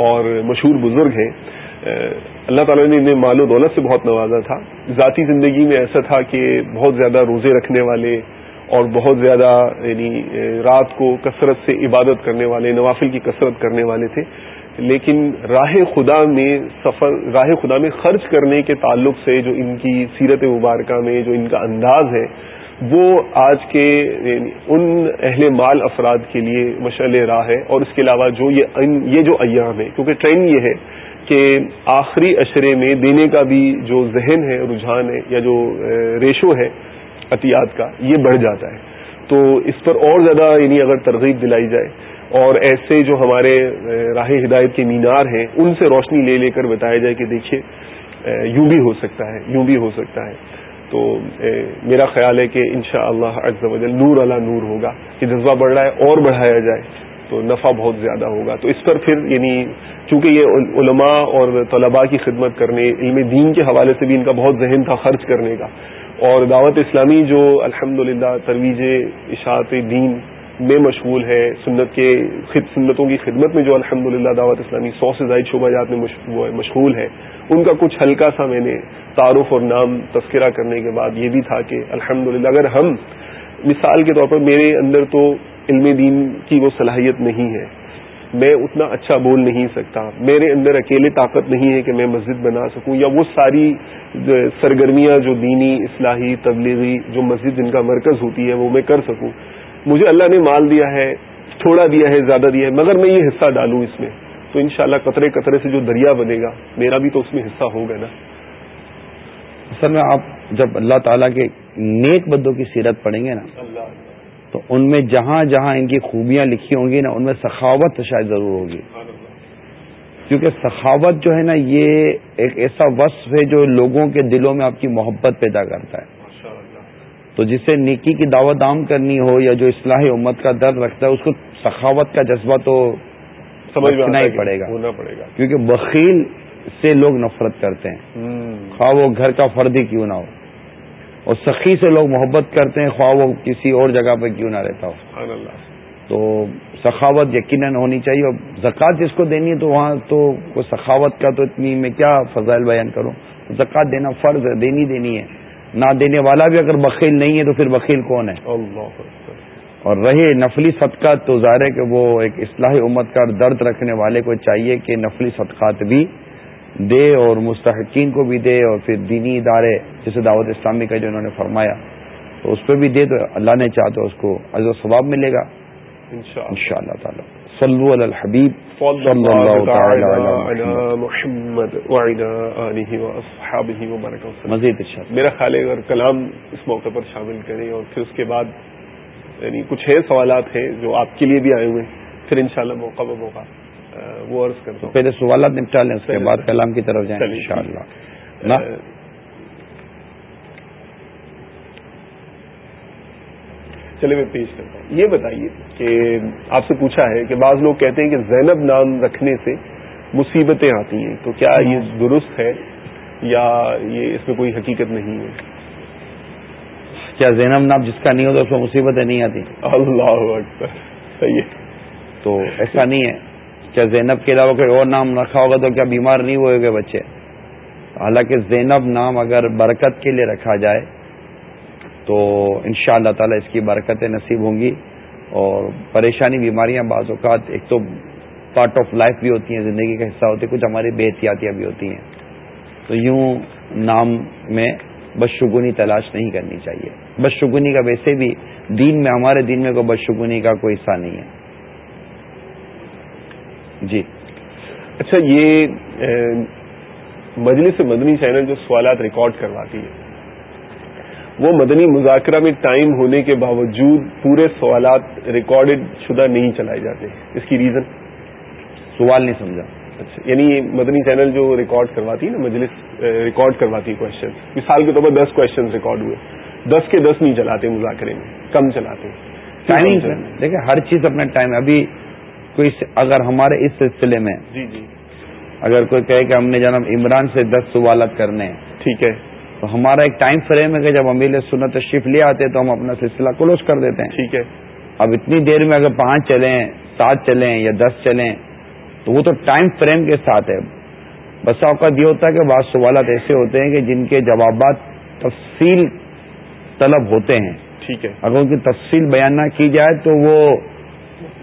اور مشہور بزرگ ہیں۔ اللہ تعالیٰ نے انہیں مال و دولت سے بہت نوازا تھا۔ ذاتی زندگی میں ایسا تھا کہ بہت زیادہ روزے رکھنے والے اور بہت زیادہ یعنی رات کو کثرت سے عبادت کرنے والے، نوافل کی کثرت کرنے والے تھے۔ لیکن راہ خدا میں سفر، راہ خدا میں خرچ کرنے کے تعلق سے جو ان کی سیرت مبارکہ میں جو ان کا انداز ہے، وہ آج کے یعنی ان اہل مال افراد کے لیے مشعل راہ ہے۔ اور اس کے علاوہ جو یہ جو ایام ہے، کیونکہ ٹرینڈ یہ ہے کہ آخری اشرے میں دینے کا بھی جو ذہن ہے، رجحان ہے، یا جو ریشو ہے عطیات کا، یہ بڑھ جاتا ہے۔ تو اس پر اور زیادہ یعنی اگر ترغیب دلائی جائے اور ایسے جو ہمارے راہ ہدایت کے مینار ہیں، ان سے روشنی لے لے کر بتایا جائے کہ دیکھیے یوں بھی ہو سکتا ہے، یوں بھی ہو سکتا ہے۔ تو میرا خیال ہے کہ انشاءاللہ شاء اللہ نور اللہ نور ہوگا، کہ جذبہ بڑھ رہا ہے اور بڑھایا جائے تو نفع بہت زیادہ ہوگا۔ تو اس پر پھر یعنی چونکہ یہ علماء اور طلباء کی خدمت کرنے، علم دین کے حوالے سے بھی ان کا بہت ذہن تھا خرچ کرنے کا۔ اور دعوت اسلامی جو الحمد للہ ترویج اشاعت دین میں مشغول ہے، سنت کے سنتوں کی خدمت میں جو الحمد للہ دعوت اسلامی سو سے زائد شعبہ جات میں مشغول ہے، ان کا کچھ ہلکا سا میں نے تعارف اور نام تذکرہ کرنے کے بعد یہ بھی تھا کہ الحمد اگر ہم مثال کے طور پر میرے اندر تو علم دین کی وہ صلاحیت نہیں ہے۔ میں اتنا اچھا بول نہیں سکتا۔ میرے اندر اکیلے طاقت نہیں ہے کہ میں مسجد بنا سکوں یا وہ ساری سرگرمیاں جو دینی اصلاحی تبلیغی جو مسجد جن کا مرکز ہوتی ہے وہ میں کر سکوں۔ مجھے اللہ نے مال دیا ہے تھوڑا دیا ہے زیادہ دیا ہے مگر میں یہ حصہ ڈالوں اس میں۔ تو انشاءاللہ شاء قطرے قطرے سے جو دریا بنے گا میرا بھی تو اس میں حصہ ہوگا نا۔ سر میں آپ جب اللہ تعالیٰ کے نیک بدوں کی سیرت پڑھیں گے نا اللہ۔ تو ان میں جہاں جہاں ان کی خوبیاں لکھی ہوں گی نا ان میں سخاوت شاید ضرور ہوگی۔ کیونکہ سخاوت جو ہے نا یہ ایک ایسا وصف ہے جو لوگوں کے دلوں میں آپ کی محبت پیدا کرتا ہے۔ تو جسے نیکی کی دعوت عام کرنی ہو یا جو اصلاح امت کا درد رکھتا ہے اس کو سخاوت کا جذبہ تو سمجھنا ہی پڑے گا۔ کیونکہ بخیل سے لوگ نفرت کرتے ہیں۔ خواہ وہ گھر کا فرد ہی کیوں نہ ہو۔ اور سخی سے لوگ محبت کرتے ہیں خواہ وہ کسی اور جگہ پہ کیوں نہ رہتا ہو۔ تو سخاوت یقیناً ہونی چاہیے۔ اور زکوٰۃ جس کو دینی ہے تو وہاں تو سخاوت کا تو اتنی میں کیا فضائل بیان کروں؟ زکوٰۃ دینا فرض ہے دینی دینی ہے۔ نہ دینے والا بھی اگر بخیل نہیں ہے تو پھر بخیل کون ہے؟ اور رہے نفلی صدقات تو ظاہر ہے کہ وہ ایک اصلاح امت کا درد رکھنے والے کو چاہیے کہ نفلی صدقات بھی دے اور مستحقین کو بھی دے اور پھر دینی ادارے جیسے دعوت اسلامی کا جو انہوں نے فرمایا تو اس پہ بھی دے تو اللہ نے چاہ تو اس کو و ثواب ملے گا۔ ان شاء اللہ تعالیٰ صلو علی الحبیب مزید میرا خیال ہے اگر کلام اس موقع پر شامل کریں اور پھر اس کے بعد یعنی کچھ ہے سوالات ہیں جو آپ کے لیے بھی آئے ہوئے ہیں پھر انشاءاللہ موقع بہ موقع۔ وہ عرض کرتا ہوں۔ پہلے سوالات نپٹا لیں اس کے بعد کلام کی طرف جائیں ان شاء اللہ چلے میں پیش کرتا ہوں۔ یہ بتائیے کہ آپ سے پوچھا ہے کہ بعض لوگ کہتے ہیں کہ زینب نام رکھنے سے مصیبتیں آتی ہیں تو کیا یہ درست ہے یا یہ اس میں کوئی حقیقت نہیں ہے؟ کیا زینب نام جس کا نہیں ہوتا اس میں مصیبتیں نہیں آتی؟ اللہ اکبر صحیح ہے۔ تو ایسا نہیں ہے۔ کیا زینب کے علاوہ کوئی اور نام رکھا ہوگا تو کیا بیمار نہیں ہوئے گے بچے؟ حالانکہ زینب نام اگر برکت کے لیے رکھا جائے تو ان شاء اللہ تعالی اس کی برکتیں نصیب ہوں گی اور پریشانی، بیماریاں بعض اوقات ایک تو پارٹ آف لائف بھی ہوتی ہیں، زندگی کا حصہ ہوتی ہے کچھ ہماری بے احتیاطیاں بھی ہوتی ہیں۔ تو یوں نام میں بدشگنی تلاش نہیں کرنی چاہیے۔ بدشگنی کا ویسے بھی دین میں، ہمارے دین میں کوئی بدشگنی کا کوئی حصہ نہیں ہے۔ جی۔ اچھا یہ مجلس مدنی چینل جو سوالات ریکارڈ کرواتی ہے وہ مدنی مذاکرہ میں ٹائم ہونے کے باوجود پورے سوالات ریکارڈڈ شدہ نہیں چلائے جاتے اس کی ریزن؟ سوال نہیں سمجھا۔ اچھا یعنی مدنی چینل جو ریکارڈ کرواتی ہے نا مجلس ریکارڈ کرواتی ہے کوشچن مثال کے طور پر دس کوشچن ریکارڈ ہوئے۔ دس کے دس نہیں چلاتے مذاکرے میں کم چلاتے ٹائمنگ دیکھیں ہر چیز اپنا ٹائم ابھی کوئی اگر ہمارے اس سلسلے میں جی جی۔ اگر کوئی کہے کہ ہم نے جناب عمران سے دس سوالات کرنے ہیں ٹھیک ہے۔ تو ہمارا ایک ٹائم فریم ہے کہ جب امیل سنت تشریف لے آتے تو ہم اپنا سلسلہ کلوز کر دیتے ہیں۔ ٹھیک ہے۔ اب اتنی دیر میں اگر پانچ چلیں سات چلیں یا دس چلیں تو وہ تو ٹائم فریم کے ساتھ ہے۔ بس اوقات یہ ہوتا ہے کہ بعض سوالات ایسے ہوتے ہیں کہ جن کے جوابات تفصیل طلب ہوتے ہیں۔ ٹھیک ہے۔ اگر ان کی تفصیل بیان نہ کی جائے تو وہ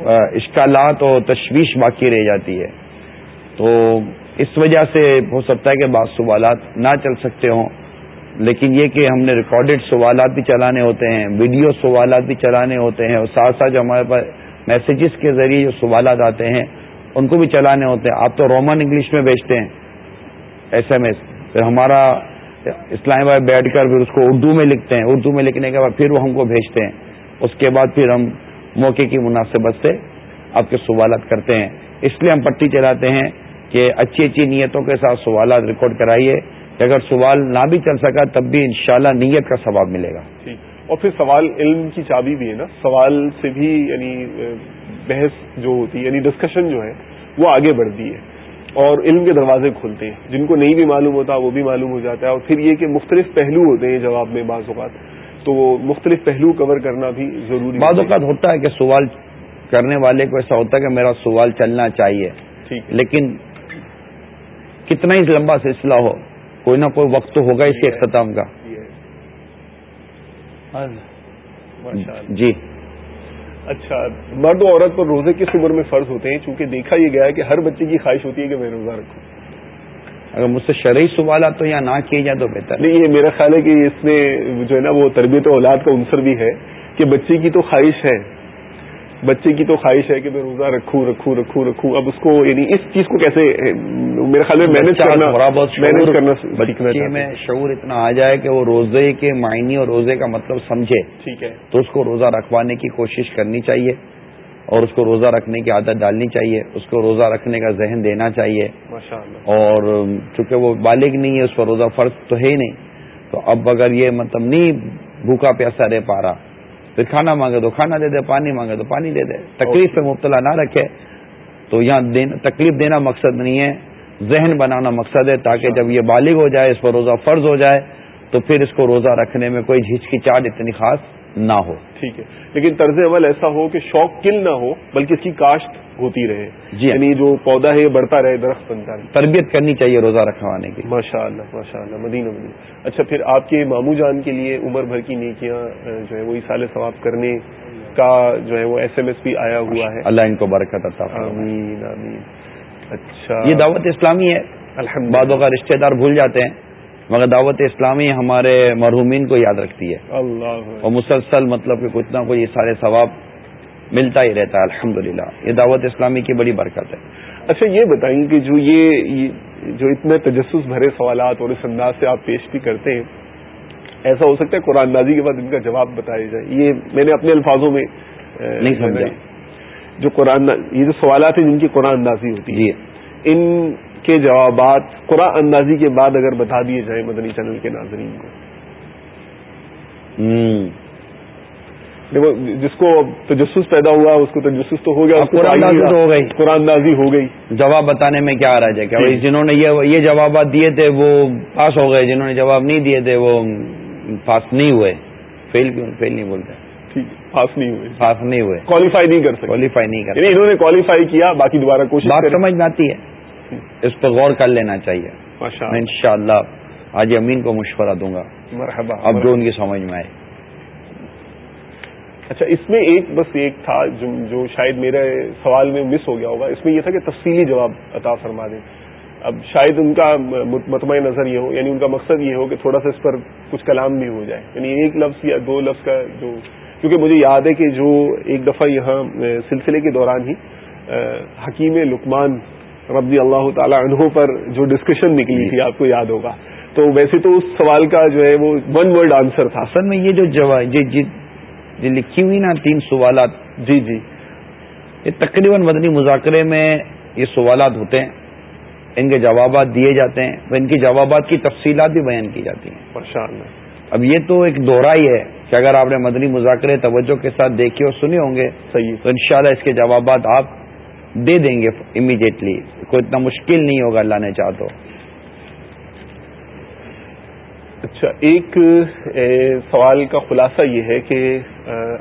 اشکالات اور تشویش باقی رہ جاتی ہے۔ تو اس وجہ سے ہو سکتا ہے کہ بعض سوالات نہ چل سکتے ہوں۔ لیکن یہ کہ ہم نے ریکارڈڈ سوالات بھی چلانے ہوتے ہیں، ویڈیو سوالات بھی چلانے ہوتے ہیں، اور ساتھ ساتھ جو ہمارے پاس میسیجز کے ذریعے جو سوالات آتے ہیں، ان کو بھی چلانے ہوتے ہیں۔ آپ تو رومن انگلش میں بھیجتے ہیں ایس ایم ایس پھر ہمارا اسلام آباد بیٹھ کر پھر اس کو اردو میں لکھتے ہیں۔ اردو میں لکھنے کے بعد پھر وہ ہم کو بھیجتے ہیں۔ اس کے بعد پھر ہم موقع کی مناسبت سے آپ کے سوالات کرتے ہیں۔ اس لیے ہم پٹی چلاتے ہیں کہ اچھی اچھی نیتوں کے ساتھ سوالات ریکارڈ کرائیے۔ اگر سوال نہ بھی چل سکا تب بھی انشاءاللہ نیت کا ثواب ملے گا۔ اور پھر سوال علم کی چابی بھی ہے نا۔ سوال سے بھی یعنی بحث جو ہوتی ہے یعنی ڈسکشن جو ہے، وہ آگے بڑھتی ہے۔ اور علم کے دروازے کھلتے ہیں۔ جن کو نہیں بھی معلوم ہوتا، وہ بھی معلوم ہو جاتا ہے۔ اور پھر یہ کہ مختلف پہلو ہوتے ہیں جواب میں بعض اوقات۔ تو مختلف پہلو کور کرنا بھی ضروری بعض اوقات ہوتا ہے کہ سوال کرنے والے کو ایسا ہوتا ہے کہ میرا سوال چلنا چاہیے۔ لیکن کتنا ہی لمبا سلسلہ ہو کوئی نہ کوئی وقت تو ہوگا اس کے اختتام کا۔ جی۔ اچھا مرد و عورت پر روزے کس عمر میں فرض ہوتے ہیں؟ چونکہ دیکھا یہ گیا ہے کہ ہر بچے کی خواہش ہوتی ہے کہ میں روزہ رکھوں اگر مجھ سے شرعی سوالات تو یا نہ کیے جائے تو بہتر نہیں یہ میرا خیال ہے کہ اس میں جو ہے نا وہ تربیت اولاد کا عنصر بھی ہے کہ بچے کی تو خواہش ہے۔ بچے کی تو خواہش ہے کہ میں روزہ رکھوں رکھوں رکھوں رکھوں۔ اب اس کو یعنی اس چیز کو کیسے میرے خیال میں مینج کرنا مینج کرنا بچے میں شعور اتنا آ جائے کہ وہ روزے کے معنی اور روزے کا مطلب سمجھے۔ ٹھیک ہے۔ تو اس کو روزہ رکھوانے کی کوشش کرنی چاہیے۔ اور اس کو روزہ رکھنے کی عادت ڈالنی چاہیے اس کو روزہ رکھنے کا ذہن دینا چاہیے۔ اور چونکہ وہ بالغ نہیں ہے اس پر روزہ فرض تو ہے ہی نہیں۔ تو اب اگر یہ مطلب نہیں بھوکا پیاسا رہ پا رہا پھر کھانا مانگے تو کھانا دے دے پانی مانگے تو پانی دے دے۔ تکلیف پہ مبتلا نہ رکھے۔ تو یہاں تکلیف دینا مقصد نہیں ہے ذہن بنانا مقصد ہے تاکہ جب یہ بالغ ہو جائے اس پر روزہ فرض ہو جائے تو پھر اس کو روزہ رکھنے میں کوئی جھچکچاہٹ اتنی خاص نہ ہو۔ ٹھیک ہے۔ لیکن طرز عمل ایسا ہو کہ شوق کل نہ ہو بلکہ اس کی کاشت ہوتی رہے۔ جی یعنی جو پودا ہے بڑھتا رہے درخت بنتا رہے۔ تربیت کرنی چاہیے روزہ رکھوانے کی۔ ماشاء اللہ ماشاء اللہ مدینہ مدینہ۔ اچھا پھر آپ کے مامو جان کے لیے عمر بھر کی نیکیاں جو ہے وہ سال ثواب کرنے کا جو ہے وہ ایس ایم ایس بھی آیا ہوا ہے۔ اللہ ان کو برکت عطا آمین آمین۔ اچھا۔ یہ دعوت اسلامی ہے۔ بعدوں کا رشتہ دار بھول جاتے ہیں۔ مگر دعوت اسلامی ہمارے مرحومین کو یاد رکھتی ہے۔ اللہ اور مسلسل مطلب کہ کچھ نہ کوئی یہ سارے ثواب ملتا ہی رہتا ہے الحمد یہ دعوت اسلامی کی بڑی برکت ہے۔ اچھا یہ بتائیں کہ جو یہ جو اتنے تجسس بھرے سوالات اور اس انداز سے آپ پیش بھی کرتے ہیں ایسا ہو سکتا ہے قرآن اندازی کے بعد ان کا جواب بتایا جائے؟ یہ میں نے اپنے الفاظوں میں نہیں سمجھا۔ جو قرآن یہ جو سوالات ہیں جن کی قرآن اندازی ہوتی ہے جی۔ ان کے جوابات قرآن اندازی کے بعد اگر بتا دیے جائیں مدنی چینل کے ناظرین کو۔ دیکھو جس کو تجسس پیدا ہوا اس کو تجسس تو ہو گیا قرآن ہو گئی۔ قرآن دازی ہو گئی۔ جواب بتانے میں کیا رہا جائے جی۔ جنہوں نے یہ جوابات دیے تھے وہ پاس ہو گئے۔ جنہوں نے جواب نہیں دیے تھے وہ پاس نہیں ہوئے۔ فیل کیوں؟ فیل نہیں بولتے۔ پاس نہیں ہوئے۔ پاس نہیں ہوئے۔ کوالیفائی نہیں کر سکتے۔ کوالیفائی نہیں کر یعنی انہوں نے کوالیفائی کیا باقی دوبارہ کوشش بات سمجھ میں آتی ہے۔ اس پہ غور کر لینا چاہیے۔ میں ان شاء اللہ آج امین کو مشورہ دوں گا۔ مرحبا۔ اب جو ان کی سمجھ میں آئے۔ اچھا اس میں ایک بس ایک تھا جو شاید میرے سوال میں مس ہو گیا ہوگا۔ اس میں یہ تھا کہ تفصیلی جواب عطا فرما دیں۔ اب شاید ان کا مطمئن نظر یہ ہو یعنی ان کا مقصد یہ ہو کہ تھوڑا سا اس پر کچھ کلام بھی ہو جائے۔ یعنی ایک لفظ یا دو لفظ کا جو کیونکہ مجھے یاد ہے کہ جو ایک دفعہ یہاں سلسلے کے دوران ہی حکیم لکمان ربی اللہ تعالی عنہ پر جو ڈسکشن نکلی تھی آپ کو یاد ہوگا۔ تو ویسے تو اس سوال کا جو ہے وہ ون ورڈ آنسر تھا۔ اصل میں یہ جو جواب جو لکھی ہوئی نا تین سوالات۔ جی جی۔ یہ تقریباً مدنی مذاکرے میں یہ سوالات ہوتے ہیں۔ ان کے جوابات دیے جاتے ہیں۔ ان کے جوابات کی تفصیلات بھی بیان کی جاتی ہیں۔ اب یہ تو ایک دوہرا ہی ہے کہ اگر آپ نے مدنی مذاکرے توجہ کے ساتھ دیکھے اور سنے ہوں گے صحیح۔ تو انشاءاللہ اس کے جوابات آپ دے دیں گے امیڈیٹلی کوئی اتنا مشکل نہیں ہوگا اللہ نے چاہ تو۔ اچھا ایک سوال کا خلاصہ یہ ہے کہ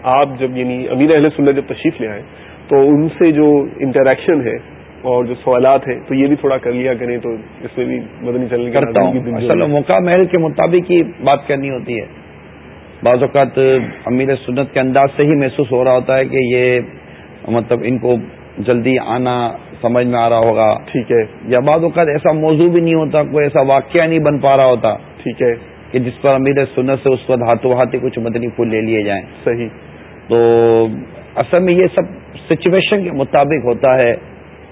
آپ جب یعنی امیر اہل سنت جب تشریف لے آئیں تو ان سے جو انٹریکشن ہے اور جو سوالات ہیں تو یہ بھی تھوڑا کر لیا کریں تو اس میں بھی مدنی چلنے کرتا ہوں۔ موقع محل کے مطابق ہی بات کرنی ہوتی ہے۔ بعض اوقات امیر سنت کے انداز سے ہی محسوس ہو رہا ہوتا ہے کہ یہ مطلب ان کو جلدی آنا سمجھ میں آ رہا ہوگا۔ ٹھیک ہے۔ یا بعض اوقات ایسا موضوع بھی نہیں ہوتا کوئی ایسا واقعہ نہیں بن پا رہا ہوتا ٹھیک ہے۔ کہ جس پر امیر سنت سے اس وقت ہاتھوں ہاتھی کچھ مدنی پھول لے لیے جائیں۔ صحیح۔ تو اصل میں یہ سب سچویشن کے مطابق ہوتا ہے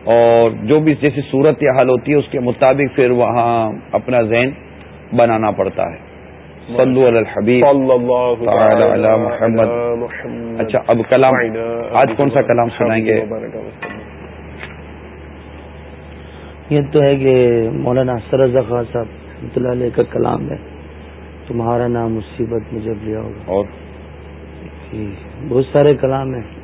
اور جو بھی جیسی صورت یا حال ہوتی ہے اس کے مطابق پھر وہاں اپنا ذہن بنانا پڑتا ہے۔ صلو علی الحبیب علی محمد. اچھا اب کلام. آج کون سا کلام سنائیں گے؟ یہ تو ہے کہ مولانا سرز خان صاحب اللہ علیہ کا کلام ہے۔ تمہارا نام مصیبت میں جب لیا ہوگا۔ اور؟ جی، بہت سارے کلام ہیں۔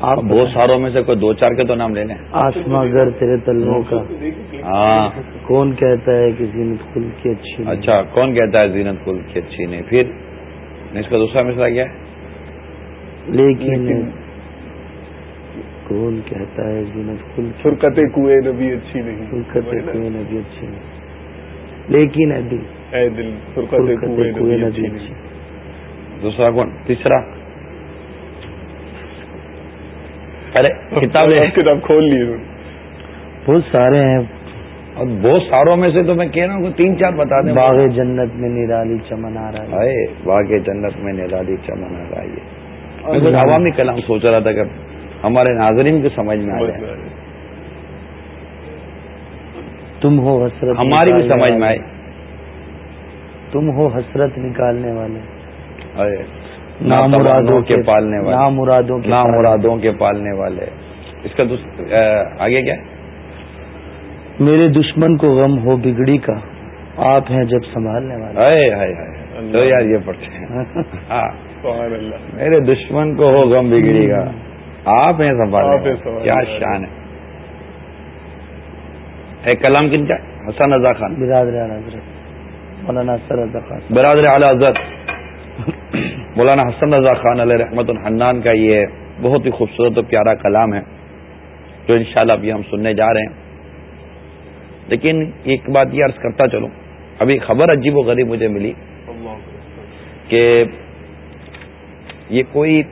بہت ساروں میں سے کوئی دو چار کے تو نام لے لیں۔ آسما گھر تیرے تلو کا۔ ہاں۔ کون کہتا ہے کہ زینت کل کی اچھی اچھا کون کہتا ہے زینت کل کی اچھی نہیں؟ پھر اس کا دوسرا مسئلہ کیا ہے؟ لیکن کون کہتا ہے زینت کل فرقت کنویں نبی اچھی نہیں۔ فرقت کنویں نبی اچھی نہیں۔ لیکن ابھی فرقت کنویں نبی اچھی۔ دوسرا کون؟ تیسرا؟ ارے کتاب کتاب کھول لی بہت سارے ہیں۔ اور بہت ساروں میں سے تو میں کہہ رہا ہوں تین چار بتا دیں۔ باغ جنت میں نرالی چمن آ رہا ہے۔ باغ جنت میں نرالی چمن آ رہا ہے۔ میں کچھ عوامی کلام سوچ رہا تھا کہ ہمارے ناظرین کو سمجھ میں آ جائے۔ تم ہو حسرت ہماری بھی سمجھ میں آئے۔ تم ہو حسرت نکالنے والے۔ نامرادوں کے پالنے والے. نامرادوں کے نامرادوں کے پالنے والے. اس کا آگے کیا؟ میرے دشمن کو غم ہو بگڑی کا آپ ہیں جب سنبھالنے والے. تو یار یہ پڑھتے ہیں. ہاں۔ میرے دشمن کو ہو غم بگڑی کا. آپ ہیں سنبھالنے کیا شان ہے. کلام کن کیا حسن رضا خان. برادر حضرت مولانا رضا خان. برادر اعلی حضرت. مولانا حسن رضا خان علیہ رحمت الحنان کا یہ بہت ہی خوبصورت اور پیارا کلام ہے، جو انشاءاللہ ابھی ہم سننے جا رہے ہیں۔ لیکن ایک بات یہ عرض کرتا چلوں، ابھی خبر عجیب و غریب مجھے ملی کہ یہ کوئی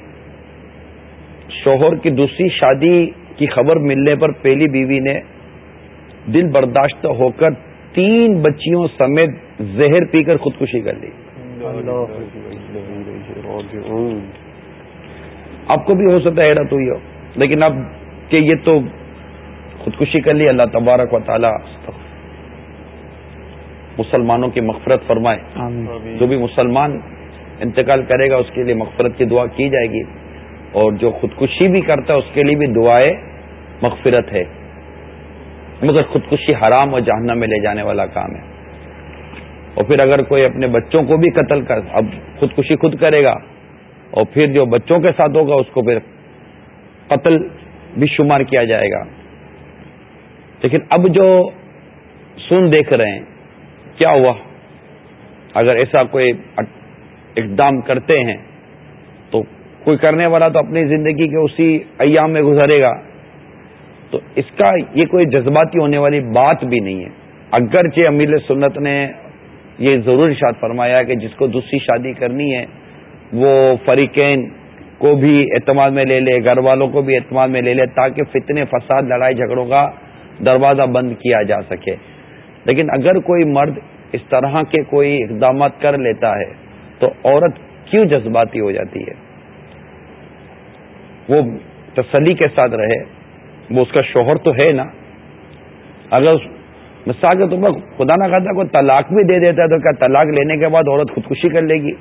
شوہر کی دوسری شادی کی خبر ملنے پر پہلی بیوی نے دل برداشت ہو کر تین بچیوں سمیت زہر پی کر خودکشی کر لی۔ آپ کو بھی ہو سکتا ہے حیرت ہوئی ہو لیکن اب کہ یہ تو خودکشی کر لی اللہ تبارک و تعالی مسلمانوں کی مغفرت فرمائے۔ جو بھی مسلمان انتقال کرے گا اس کے لیے مغفرت کی دعا کی جائے گی۔ اور جو خودکشی بھی کرتا ہے اس کے لیے بھی دعائیں مغفرت ہے۔ مگر خودکشی حرام اور جہنم میں لے جانے والا کام ہے۔ اور پھر اگر کوئی اپنے بچوں کو بھی قتل کر اب خودکشی خود کرے گا، اور پھر جو بچوں کے ساتھ ہوگا، اس کو پھر قتل بھی شمار کیا جائے گا۔ لیکن اب جو سن دیکھ رہے ہیں، کیا ہوا؟ اگر ایسا کوئی اقدام کرتے ہیں، تو کوئی کرنے والا تو اپنی زندگی کے اسی ایام میں گزرے گا۔ تو اس کا یہ کوئی جذباتی ہونے والی بات بھی نہیں ہے۔ اگرچہ امیر سنت نے یہ ضرور ارشاد فرمایا کہ جس کو دوسری شادی کرنی ہے، وہ فریقین کو بھی اعتماد میں لے لے، گھر والوں کو بھی اعتماد میں لے لے، تاکہ فتنے، فساد، لڑائی، جھگڑوں کا دروازہ بند کیا جا سکے۔ لیکن اگر کوئی مرد اس طرح کے کوئی اقدامات کر لیتا ہے، تو عورت کیوں جذباتی ہو جاتی ہے؟ وہ تسلی کے ساتھ رہے، وہ اس کا شوہر تو ہے نا۔ اگر مثال کے طور پر خدا نہ کرتا کوئی طلاق بھی دے دیتا ہے تو کیا طلاق لینے کے بعد عورت خودکشی کر لے گی؟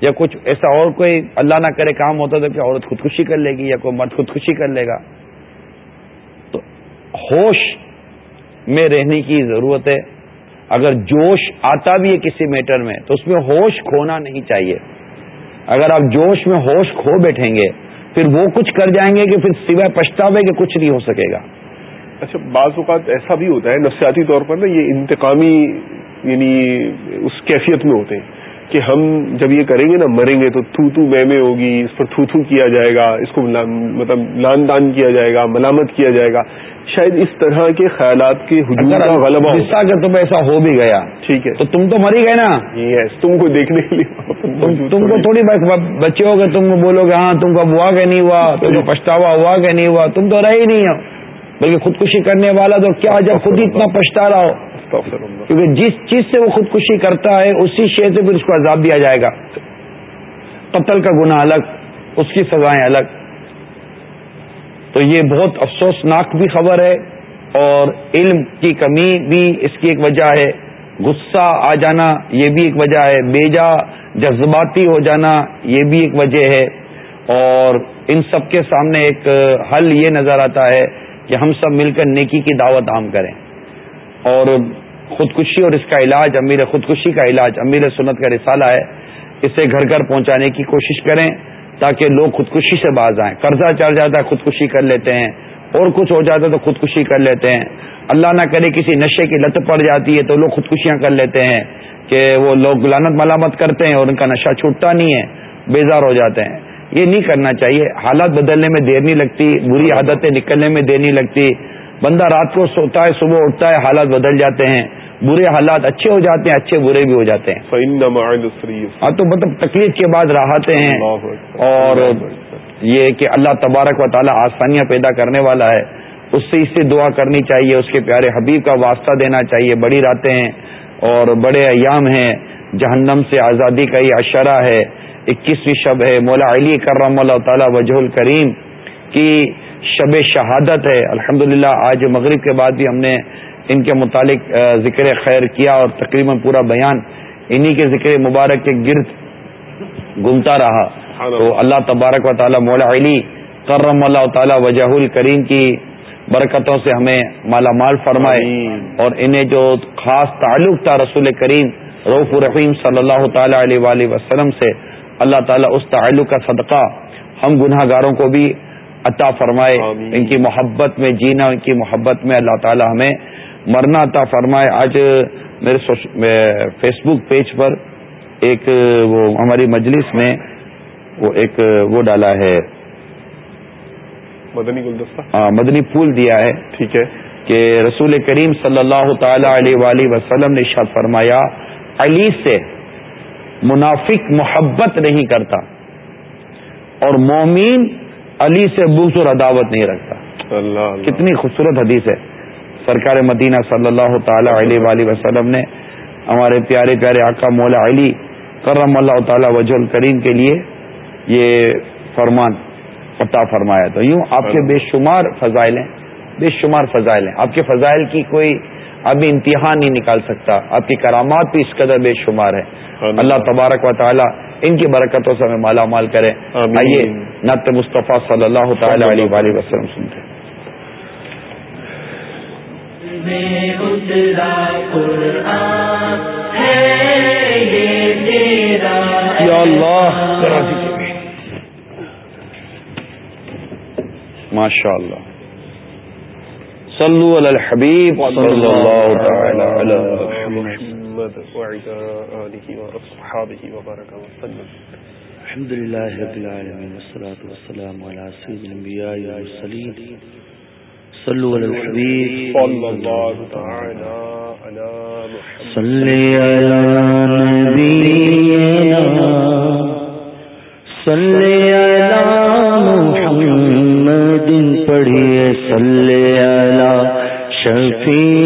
یا کچھ ایسا اور کوئی اللہ نہ کرے کام ہوتا تو کیا عورت خودکشی کر لے گی یا کوئی مرد خودکشی کر لے گا؟ تو ہوش میں رہنے کی ضرورت ہے۔ اگر جوش آتا بھی ہے کسی میٹر میں تو اس میں ہوش کھونا نہیں چاہیے۔ اگر آپ جوش میں ہوش کھو بیٹھیں گے، پھر وہ کچھ کر جائیں گے کہ پھر سوائے پچھتاوے کے کچھ نہیں ہو سکے گا۔ اچھا بعض اوقات ایسا بھی ہوتا ہے نفسیاتی طور پر نا یہ انتقامی یعنی اس کیفیت میں ہوتے ہیں کہ ہم جب یہ کریں گے نا مریں گے تو تھو تھو میں میں ہوگی اس پر تھو تھو کیا جائے گا اس کو مطلب لان دان کیا جائے گا ملامت کیا جائے گا۔ شاید اس طرح کے خیالات کے کا غلبہ اگر تم ایسا ہو بھی گیا ٹھیک ہے۔ تو تم تو مری گئے نا۔ یس تم کو دیکھنے کے لیے تم کو تھوڑی۔ بچے ہو گئے تم کو بولو گے ہاں تم کو ہوا کہ نہیں ہوا تم کو پچھتاوا ہوا کہ نہیں ہوا تم تو رہے ہی نہیں ہو۔ بلکہ خودکشی کرنے والا تو کیا جب خود ہی اتنا پچھتا رہا ہو؟ کیونکہ جس چیز سے وہ خودکشی کرتا ہے اسی شے سے پھر اس کو عذاب دیا جائے گا۔ قتل کا گناہ الگ اس کی سزائیں الگ۔ تو یہ بہت افسوسناک بھی خبر ہے اور علم کی کمی بھی اس کی ایک وجہ ہے۔ غصہ آ جانا یہ بھی ایک وجہ ہے۔ بیجا جذباتی ہو جانا یہ بھی ایک وجہ ہے۔ اور ان سب کے سامنے ایک حل یہ نظر آتا ہے کہ ہم سب مل کر نیکی کی دعوت عام کریں۔ اور خودکشی اور اس کا علاج، امیر خودکشی کا علاج، امیر سنت کا رسالہ ہے، اسے گھر گھر پہنچانے کی کوشش کریں تاکہ لوگ خودکشی سے باز آئیں۔ قرضہ چڑھ جاتا ہے خودکشی کر لیتے ہیں، اور کچھ ہو جاتا ہے تو خودکشی کر لیتے ہیں۔ اللہ نہ کرے کسی نشے کی لت پڑ جاتی ہے تو لوگ خودکشیاں کر لیتے ہیں کہ وہ لوگ لانت ملامت کرتے ہیں اور ان کا نشہ چھوٹتا نہیں ہے، بیزار ہو جاتے ہیں۔ یہ نہیں کرنا چاہیے۔ حالات بدلنے میں دیر نہیں لگتی بری عادتیں نکلنے میں دیر نہیں لگتی۔ بندہ رات کو سوتا ہے صبح اٹھتا ہے حالات بدل جاتے ہیں۔ برے حالات اچھے ہو جاتے ہیں اچھے برے بھی ہو جاتے ہیں۔ ہاں تو مطلب تکلیف کے بعد راحتے ہیں۔ اور یہ کہ اللہ تبارک و تعالیٰ آسانیاں پیدا کرنے والا ہے۔ اس سے اس سے دعا کرنی چاہیے اس کے پیارے حبیب کا واسطہ دینا چاہیے۔ بڑی راتیں ہیں اور بڑے ایام ہیں۔ جہنم سے آزادی کا یہ اشرہ ہے۔ اکیسویں شب ہے مولا علی کرم اللہ تعالیٰ وجہ الکریم کی شب شہادت ہے۔ الحمد آج مغرب کے بعد بھی ہم نے ان کے متعلق ذکر خیر کیا اور تقریباً پورا بیان انہی کے ذکر مبارک کے گرد گمتا رہا۔ تو اللہ۔ تبارک و تعالیٰ مولا علی کرم اللہ تعالیٰ وجہ الکریم کی برکتوں سے ہمیں مالا مال فرمائے اور انہیں جو خاص تعلق تھا رسول کریم روف الرحیم صلی اللہ تعالی علیہ وسلم سے اللہ تعالیٰ اس تعلق کا صدقہ ہم گناہ گاروں کو بھی عطا فرمائے ان کی محبت میں جینا ان کی محبت میں اللہ تعالیٰ ہمیں مرنا عطا فرمائے۔ آج میرے فیس بک پیج پر ایک وہ ہماری مجلس میں وہ ایک وہ ڈالا ہے۔ مدنی گلدستہ۔ ہاں مدنی پھول دیا ہے۔ ٹھیک ہے۔ کہ رسول کریم صلی اللہ تعالی علیہ وسلم نے شاد فرمایا علی سے منافق محبت نہیں کرتا اور مومین علی سے بوس اور عداوت نہیں رکھتا۔ اللہ کتنی خوبصورت حدیث ہے۔ سرکار مدینہ صلی اللہ تعالی علیہ وآلہ وسلم نے ہمارے پیارے پیارے آقا مولا علی کرم اللہ تعالی وجہ الکریم کے لیے یہ فرمان عطا فرمایا تو یوں آپ کے بے شمار فضائل ہیں۔ بے شمار فضائل ہیں۔ آپ کے فضائل کی کوئی ابھی امتحان نہیں نکال سکتا۔ آپ کی کرامات بھی اس قدر بے شمار ہے اللہ تبارک و تعالی ان کی برکتوں سے ہمیں مالا مال کرے. آئیے نت مصطفیٰ صلی اللہ تعالی علیہ وآلہ وسلم سنتے یا اللہ ماشاء اللہ صلو علی الحبیب صلی اللہ تعالی علی محمد وعلى آلہ وأصحابہ وبارک وسلم الحمد لله رب العالمين والصلاة والسلام على سيد الأنبياء والمرسلين صلوا على الحبيب صلى الله تعالى على محمد. صل على نبينا صل على محمد پڑھیے صل على شفينا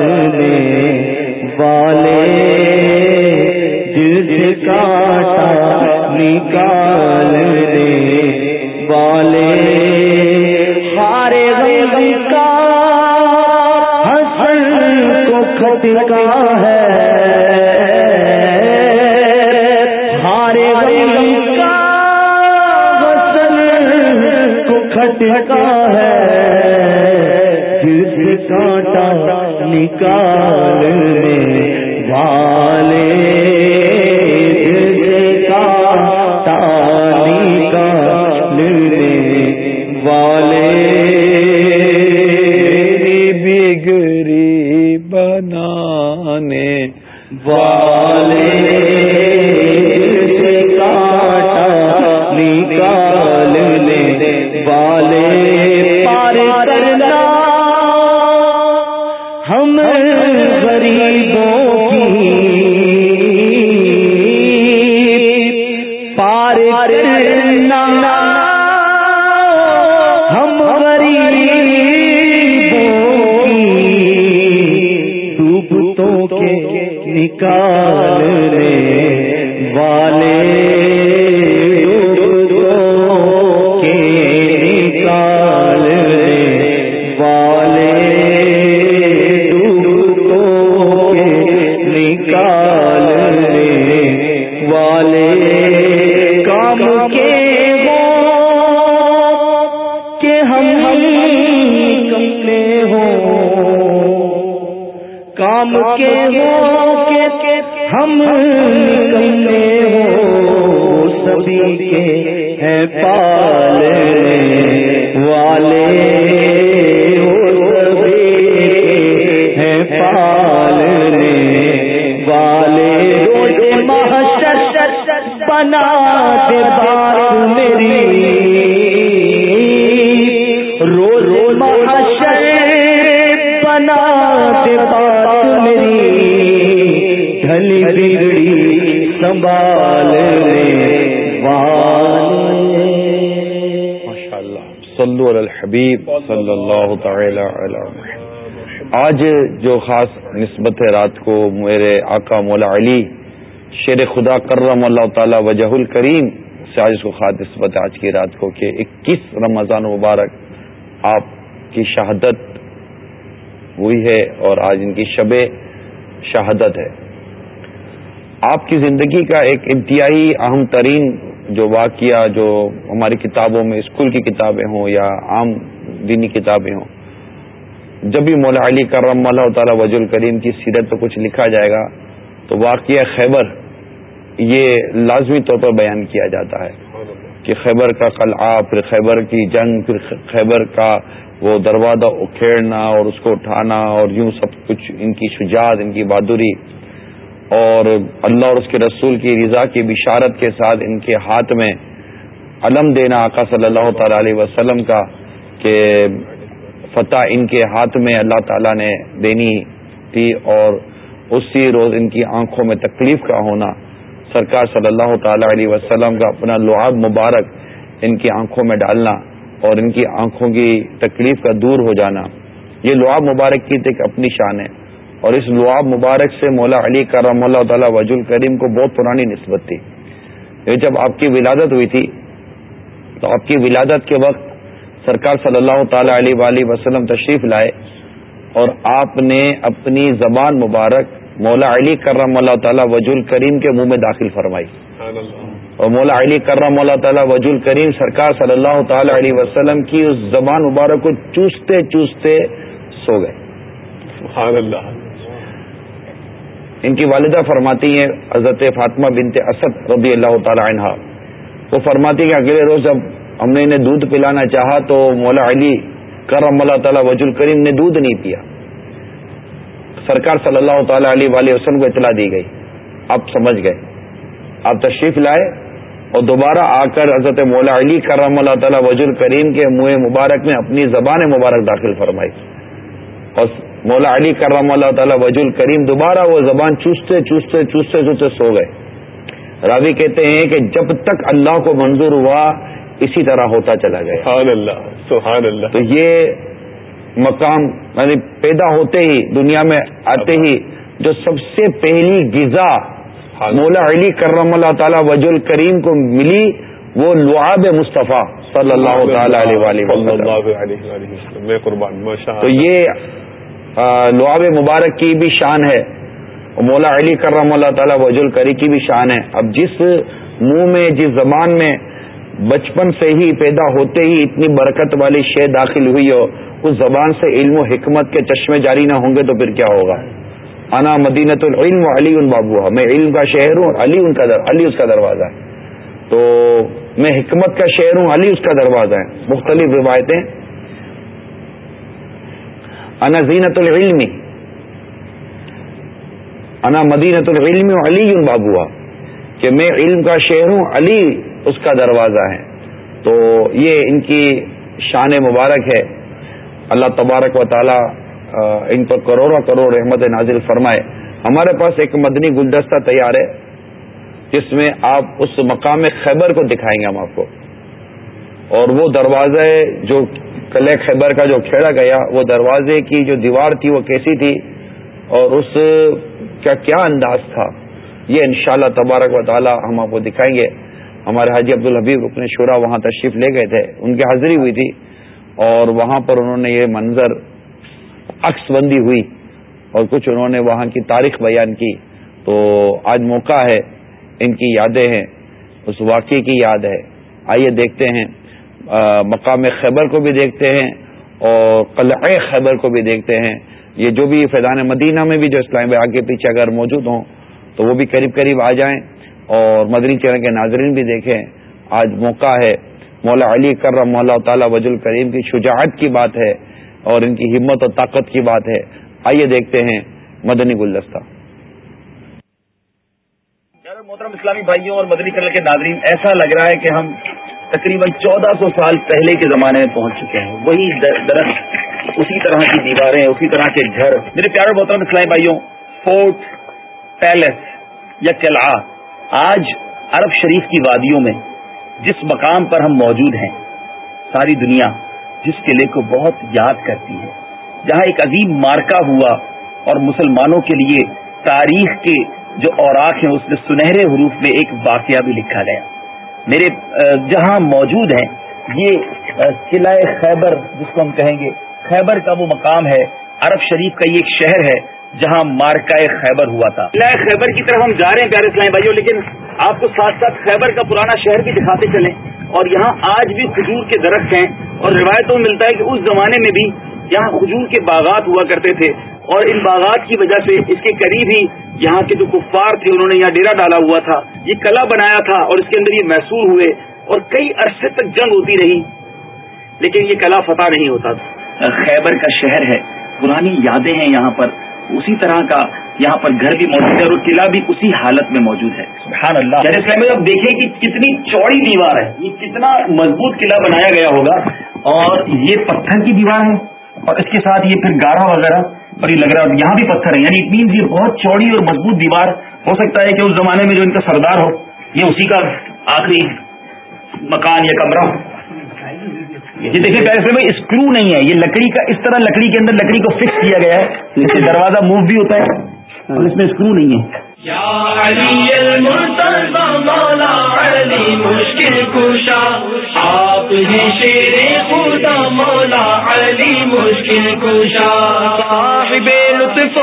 نکالنے والے دل سے کانٹا نکالنے والے ہارے غم کا حسن کو کھٹکا ہے ہارے غم کا حسن کو کھٹکا ہے کانٹا نکالنے والے جس کانٹا نکالنے والے حبیب صلی اللہ آج جو خاص نسبت ہے رات کو، میرے آقا مولا علی، شیر خدا کرم اللہ تعالی وجہ الکریم سے آج کو خاص نسبت ہے آج کی رات کو کہ اکیس رمضان مبارک آپ کی شہادت ہوئی ہے اور آج ان کی شب شہادت ہے۔ آپ کی زندگی کا ایک انتہائی اہم ترین جو واقعہ، جو ہماری کتابوں میں، اسکول کی کتابیں ہوں یا عام دینی کتابیں ہوں، جب بھی مولا علی کرم، اللہ تعالی وج الکریم کی سیرت پہ کچھ لکھا جائے گا، تو واقعہ خیبر یہ لازمی طور پر بیان کیا جاتا ہے کہ خیبر کا قلعہ، پھر خیبر کی جنگ، پھر خیبر کا وہ دروازہ اکھیڑنا اور اس کو اٹھانا اور یوں سب کچھ، ان کی شجاعت، ان کی بہادری اور اللہ اور اس کے رسول کی رضا کی بشارت کے ساتھ ان کے ہاتھ میں علم دینا آقا صلی اللہ تعالی علیہ وسلم کا کہ فتح ان کے ہاتھ میں اللہ تعالی نے دینی تھی اور اسی روز ان کی آنکھوں میں تکلیف کا ہونا سرکار صلی اللہ تعالی علیہ وسلم کا اپنا لعاب مبارک ان کی آنکھوں میں ڈالنا اور ان کی آنکھوں کی تکلیف کا دور ہو جانا یہ لعاب مبارک کی ایک اپنی شان ہے اور اس لعاب مبارک سے مولا علی کرم اللہ تعالیٰ وج الکریم کو بہت پرانی نسبت تھی۔ یہ جب آپ کی ولادت ہوئی تھی، تو آپ کی ولادت کے وقت سرکار صلی اللہ تعالی علیہ وسلم تشریف لائے اور آپ نے اپنی زبان مبارک مولا علی کرم اللہ تعالیٰ وج الکریم کے منہ میں داخل فرمائی۔ اور مولا علی کرم اللہ تعالیٰ وج الکریم سرکار صلی اللہ تعالی علیہ وسلم کی اس زبان مبارک کو چوستے چوستے سو گئے۔ سبحان اللہ۔ ان کی والدہ فرماتی ہیں، حضرت فاطمہ بنت اسد رضی اللہ تعالی عنہ۔ وہ فرماتی کہ اگلے روز جب ہم نے انہیں دودھ پلانا چاہا تو مولا علی کرم اللہ تعالیٰ وج الکریم نے دودھ نہیں پیا۔ سرکار صلی اللہ تعالی علیہ وآلہ وسلم کو اطلاع دی گئی۔ آپ سمجھ گئے۔ آپ تشریف لائے اور دوبارہ آ کر حضرت مولا علی کرم اللہ تعالیٰ وز الکریم کے منہ مبارک میں اپنی زبان مبارک داخل فرمائی۔ مولا علی کرم اللہ تعالیٰ وز الکریم دوبارہ وہ زبان چوستے چوستے چوستے چوستے سو گئے۔ راوی کہتے ہیں کہ جب تک اللہ کو منظور ہوا اسی طرح ہوتا چلا گیا۔ سبحان اللہ سبحان اللہ۔ تو یہ مقام یعنی پیدا ہوتے ہی دنیا میں آتے ہی جو سب سے پہلی غذا مولا علی کرم اللہ تعالی وج الکریم کو ملی وہ لعاب مصطفیٰ صلی اللہ تعالی علیہ قربان تو یہ لعاب مبارک کی بھی شان ہے۔ مولا علی کرم اللہ تعالیٰ وج الکری کی بھی شان ہے۔ اب جس منہ میں، جس زبان میں بچپن سے ہی پیدا ہوتے ہی اتنی برکت والی شے داخل ہوئی ہو، اس زبان سے علم و حکمت کے چشمے جاری نہ ہوں گے تو پھر کیا ہوگا؟ انا مدینت العلم علی ان بابو میں علم کا شہر ہوں، علی ان کا در، علی اس کا دروازہ ہے۔ تو میں حکمت کا شہر ہوں، علی اس کا دروازہ ہے۔ مختلف روایتیں انا زینت العلم. انا مدینت العلم علی ان بابو کہ میں علم کا شہر ہوں، علی اس کا دروازہ ہے۔ تو یہ ان کی شان مبارک ہے۔ اللہ تبارک و تعالی ان پر کروڑوں کروڑ رحمت نازل فرمائے۔ ہمارے پاس ایک مدنی گلدستہ تیار ہے، جس میں آپ اس مقام خیبر کو دکھائیں گے ہم آپ کو۔ اور وہ دروازے جو کلے خیبر کا جو کھیڑا گیا، وہ دروازے کی جو دیوار تھی وہ کیسی تھی؟ اور اس کا کیا انداز تھا؟ یہ انشاءاللہ تبارک و تعالی ہم آپ کو دکھائیں گے۔ ہمارے حاجی عبد الحبیب اپنے شورا وہاں تشریف لے گئے تھے۔ ان کی حاضری ہوئی تھی اور وہاں پر انہوں نے یہ منظر عکس بندی ہوئی اور کچھ انہوں نے وہاں کی تاریخ بیان کی۔ تو آج موقع ہے، ان کی یادیں ہیں، اس واقعے کی یاد ہے۔ آئیے دیکھتے ہیں۔ مقام خیبر کو بھی دیکھتے ہیں اور قلعہ خیبر کو بھی دیکھتے ہیں۔ یہ جو بھی فیضان مدینہ میں بھی جو اسلام آگے پیچھے اگر موجود ہوں، تو وہ بھی قریب قریب آ جائیں اور مدنی چرن کے ناظرین بھی دیکھیں۔ آج موقع ہے۔ مولا علی کرم، مولا تعالیٰ وج الکریم کی شجاعت کی بات ہے اور ان کی ہمت اور طاقت کی بات ہے۔ آئیے دیکھتے ہیں مدنی گلدستہ۔ محترم اسلامی بھائیوں اور مدنی کرل کے ناظرین، ایسا لگ رہا ہے کہ ہم تقریباً چودہ سو سال پہلے کے زمانے میں پہنچ چکے ہیں۔ وہی درخت، اسی طرح کی دیواریں، اسی طرح کے گھر۔ میرے پیارے محترم اسلامی بھائیوں، فورٹ پیلس یا قلعہ، آج عرب شریف کی وادیوں میں جس مقام پر ہم موجود ہیں، ساری دنیا جس قلعے کو بہت یاد کرتی ہے۔ جہاں ایک عظیم مارکا ہوا اور مسلمانوں کے لیے تاریخ کے جو اوراق ہیں، اس میں سنہرے حروف میں ایک واقعہ بھی لکھا گیا۔ میرے جہاں موجود ہیں، یہ قلعہ خیبر جس کو ہم کہیں گے، خیبر کا وہ مقام ہے، عرب شریف کا یہ ایک شہر ہے، جہاں مارکا خیبر ہوا تھا۔ خیبر کی طرف ہم جا رہے ہیں پیارے اسلامی بھائیوں لیکن آپ کو ساتھ ساتھ خیبر کا پرانا شہر بھی دکھاتے چلیں۔ اور یہاں آج بھی کھجور کے درخت ہیں، اور روایتوں میں ملتا ہے کہ اس زمانے میں بھی یہاں کھجور کے باغات ہوا کرتے تھے اور ان باغات کی وجہ سے اس کے قریب ہی یہاں کے جو کفار تھے انہوں نے یہاں ڈیرا ڈالا ہوا تھا یہ کلا بنایا تھا اور اس کے اندر یہ محسور ہوئے اور کئی عرصے تک جنگ ہوتی رہی۔ لیکن یہ کلا فتح نہیں ہوتا تھا۔ خیبر کا شہر ہے پرانی یادیں ہیں یہاں پر۔ اسی طرح کا یہاں پر گھر بھی موجود ہے اور قلعہ بھی اسی حالت میں موجود ہے۔ سبحان اللہ۔ یعنی اب دیکھیں کہ کتنی چوڑی دیوار ہے یہ کتنا مضبوط قلعہ بنایا گیا ہوگا۔ اور یہ پتھر کی دیوار ہے۔ اور اس کے ساتھ یہ پھر گاڑا وغیرہ اور یہ لگ رہا یہاں بھی پتھر ہے یعنی مینس یہ بہت چوڑی اور مضبوط دیوار ہو سکتا ہے کہ اس زمانے میں جو ان کا سردار ہو، یہ اسی کا آخری مکان یا کمرہ ہو۔ یہ جی دیکھیں پیسے میں اسکرو نہیں ہے۔ یہ لکڑی کا، اس طرح لکڑی کے اندر لکڑی کو فکس کیا گیا ہے۔ جس سے دروازہ موو بھی ہوتا ہے اور اس میں اسکرو نہیں ہے۔ مولا علی مشکل کشا، آپ شیر خدا مولا علی مشکل کشا۔ صاحب لطف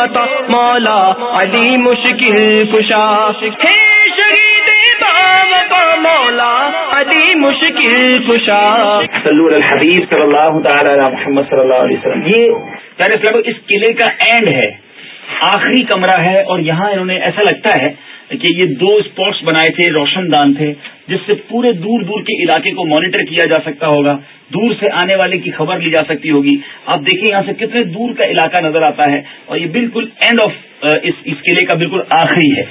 عطا مولا علی مشکل کشا۔ ہے شہید مولا علی مشکل کشا۔ صلو علی الحبیب صلی اللہ تعالی علی محمد صلی اللہ علیہ وسلم۔ یہ یعنی پیارے اس قلعے کا اینڈ ہے۔ آخری کمرہ ہے اور یہاں انہوں نے ایسا لگتا ہے کہ یہ دو اسپاٹس بنائے تھے روشن دان تھے، جس سے پورے دور دور کے علاقے کو مانیٹر کیا جا سکتا ہوگا، دور سے آنے والے کی خبر لی جا سکتی ہوگی۔ آپ دیکھیں یہاں سے کتنے دور کا علاقہ نظر آتا ہے اور یہ بالکل اینڈ آف uh, اس اس قلعے کا بالکل آخری ہے۔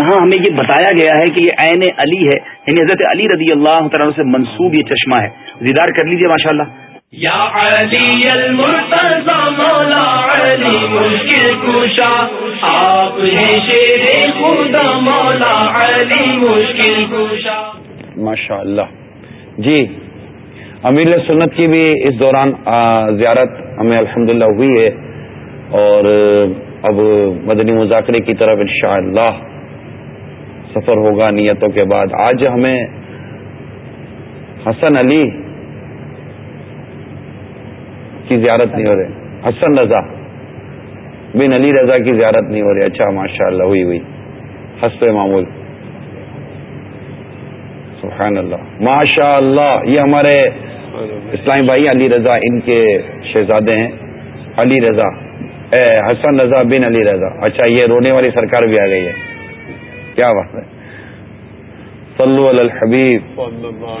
ہاں ہمیں یہ بتایا گیا ہے کہ یہ عین علی ہے یعنی حضرت علی رضی اللہ تعالیٰ سے منسوب یہ چشمہ ہے۔ دیدار کر لیجیے ماشاء اللہ یا علی المرتضی مولا علی مشکل کشا۔ آپ شیر خدا مولا علی مشکل کشا۔ ماشاء اللہ جی امیر سنت کی بھی اس دوران زیارت ہمیں الحمدللہ ہوئی ہے۔ اور اب مدنی مذاکرے کی طرف انشاءاللہ سفر ہوگا نیتوں کے بعد۔ آج ہمیں حسن علی کی زیارت نہیں ہو رہی حسن رضا بن علی رضا کی زیارت نہیں ہو رہی۔ اچھا ماشاء اللہ ہوئی ہوئی۔ حسب معمول۔ سبحان اللہ ماشاء اللہ یہ ہمارے اسلامی بھائی علی رضا، ان کے شہزادے ہیں۔ علی رضا۔ حسن رضا بن علی رضا۔ اچھا یہ رونے والی سرکار بھی آ گئی ہے۔ کیا بات ہے؟ صلو علی الحبیب،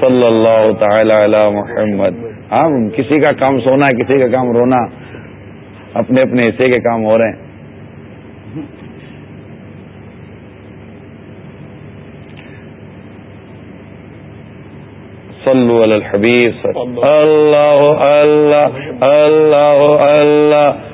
صلی اللہ تعالی علی محمد۔ ہاں کسی کا کام سونا ہے، کسی کا کام رونا۔ اپنے اپنے حصے کے کام ہو رہے ہیں۔ صلو علی الحبیب اللہ اللہ اللہ اللہ۔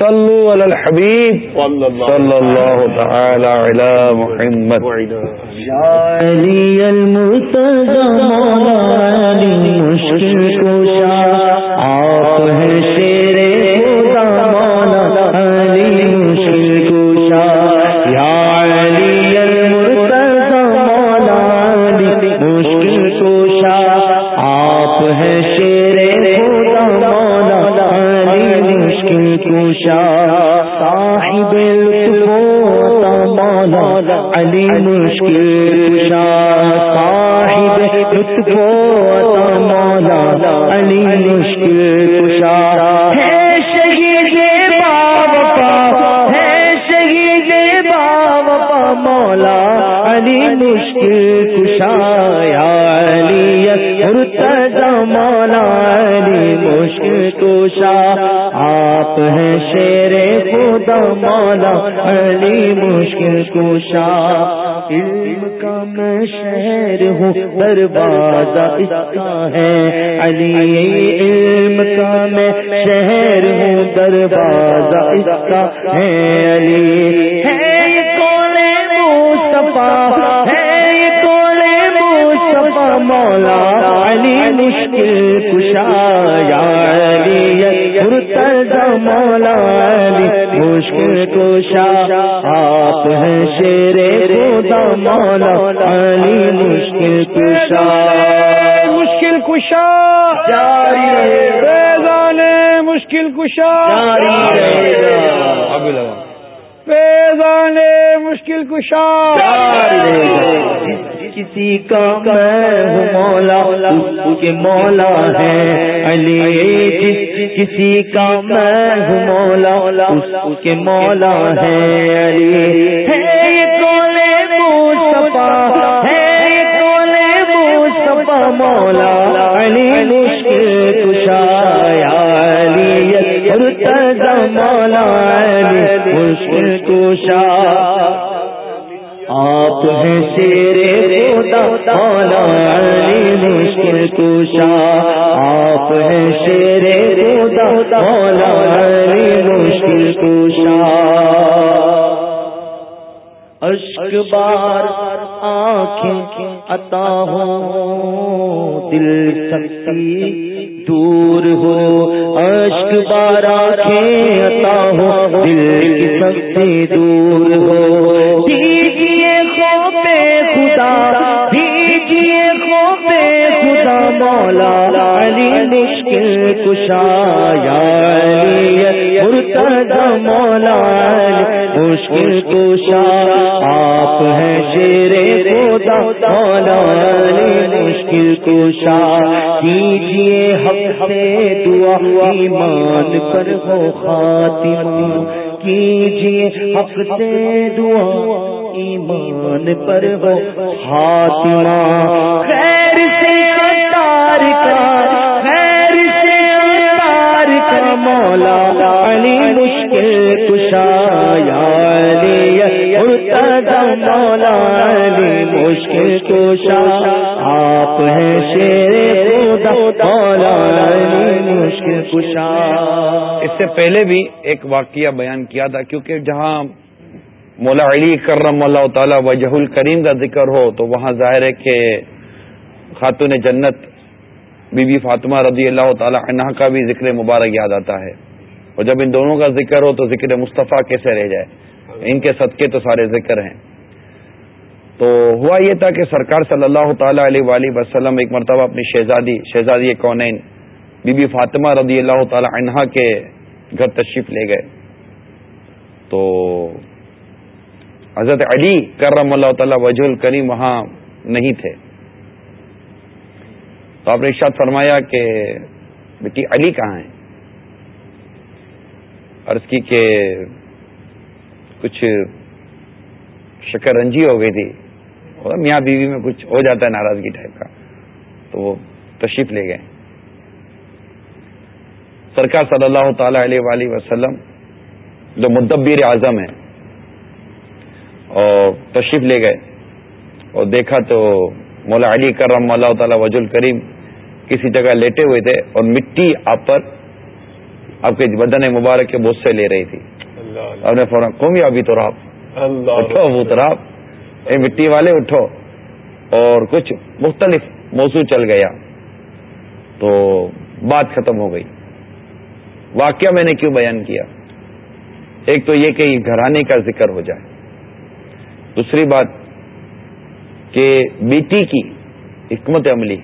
صلو علی الحبیب صلی اللہ تعالی علی محمد. علی المرتضی مولا علی مشکل کشا آپ ہیں شیر دروازہ اس کسی کا آنکھیں عطا ہو دل سکتی دور ہو اشک بار آنکھیں عطا ہو، دل کی سکتی دور ہو۔ دیجیے خوف خدا دیجیے خوف خدا مولا، علی مشکل کشا یا مرتضی مولا علی، مشکل کشا، آپ ہیں شیر خدا، مولا علی، مشکل کشا۔ کیجیے حق سے دعا، ایمان پر ہو خاتمہ۔ کیجیے حق سے دعا، ایمان پر ہو خاتمہ۔ خیر سے تار کا مولا علی مشکل کشا، یا علی مولا علی مشکل کشا۔ آپ ہیں شیر خدا، مولا علی مشکل کشا۔ اس سے پہلے بھی ایک واقعہ بیان کیا تھا، کیونکہ جہاں مولا علی کرم اللہ تعالی وجہ الکریم کا ذکر ہو، تو وہاں ظاہر ہے کہ خاتون جنت بی بی فاطمہ رضی اللہ تعالی عنہ کا بھی ذکر مبارک یاد آتا ہے۔ اور جب ان دونوں کا ذکر ہو تو ذکر مصطفیٰ کیسے رہ جائے؟ ان کے صدقے تو سارے ذکر ہیں۔ تو ہوا یہ تھا کہ سرکار صلی اللہ تعالی علیہ وآلہ وسلم ایک مرتبہ اپنی شہزادی شہزادی کونین بی بی فاطمہ رضی اللہ تعالی عنہا کے گھر تشریف لے گئے۔ تو حضرت علی کرم اللہ تعالی وجہ الکریم وہاں نہیں تھے۔ تو آپ نے ارشاد فرمایا کہ بیٹی علی کہاں ہیں عرض کی کہ کچھ شکر رنجی ہو گئی تھی اور میاں بیوی میں کچھ ہو جاتا ہے ناراضگی ٹائپ کا، تو وہ تشریف لے گئے۔ سرکار صلی اللہ تعالی علیہ وآلہ وسلم جو مدبیر اعظم ہے اور تشریف لے گئے اور دیکھا تو مولا علی کرم مولا تعالی وج الکریم کسی جگہ لیٹے ہوئے تھے اور مٹی آپ پر آپ کے بدن مبارک کے بوجھ سے لے رہی تھی۔ آپ نے فوراً قومی ابھی تو راپ اٹھو تو راپ اے مٹی والے اٹھو۔ اور کچھ مختلف موضوع چل گیا۔ تو بات ختم ہو گئی۔ واقعہ میں نے کیوں بیان کیا؟ ایک تو یہ کہ گھرانے کا ذکر ہو جائے۔ دوسری بات کہ بیٹی کی حکمت عملی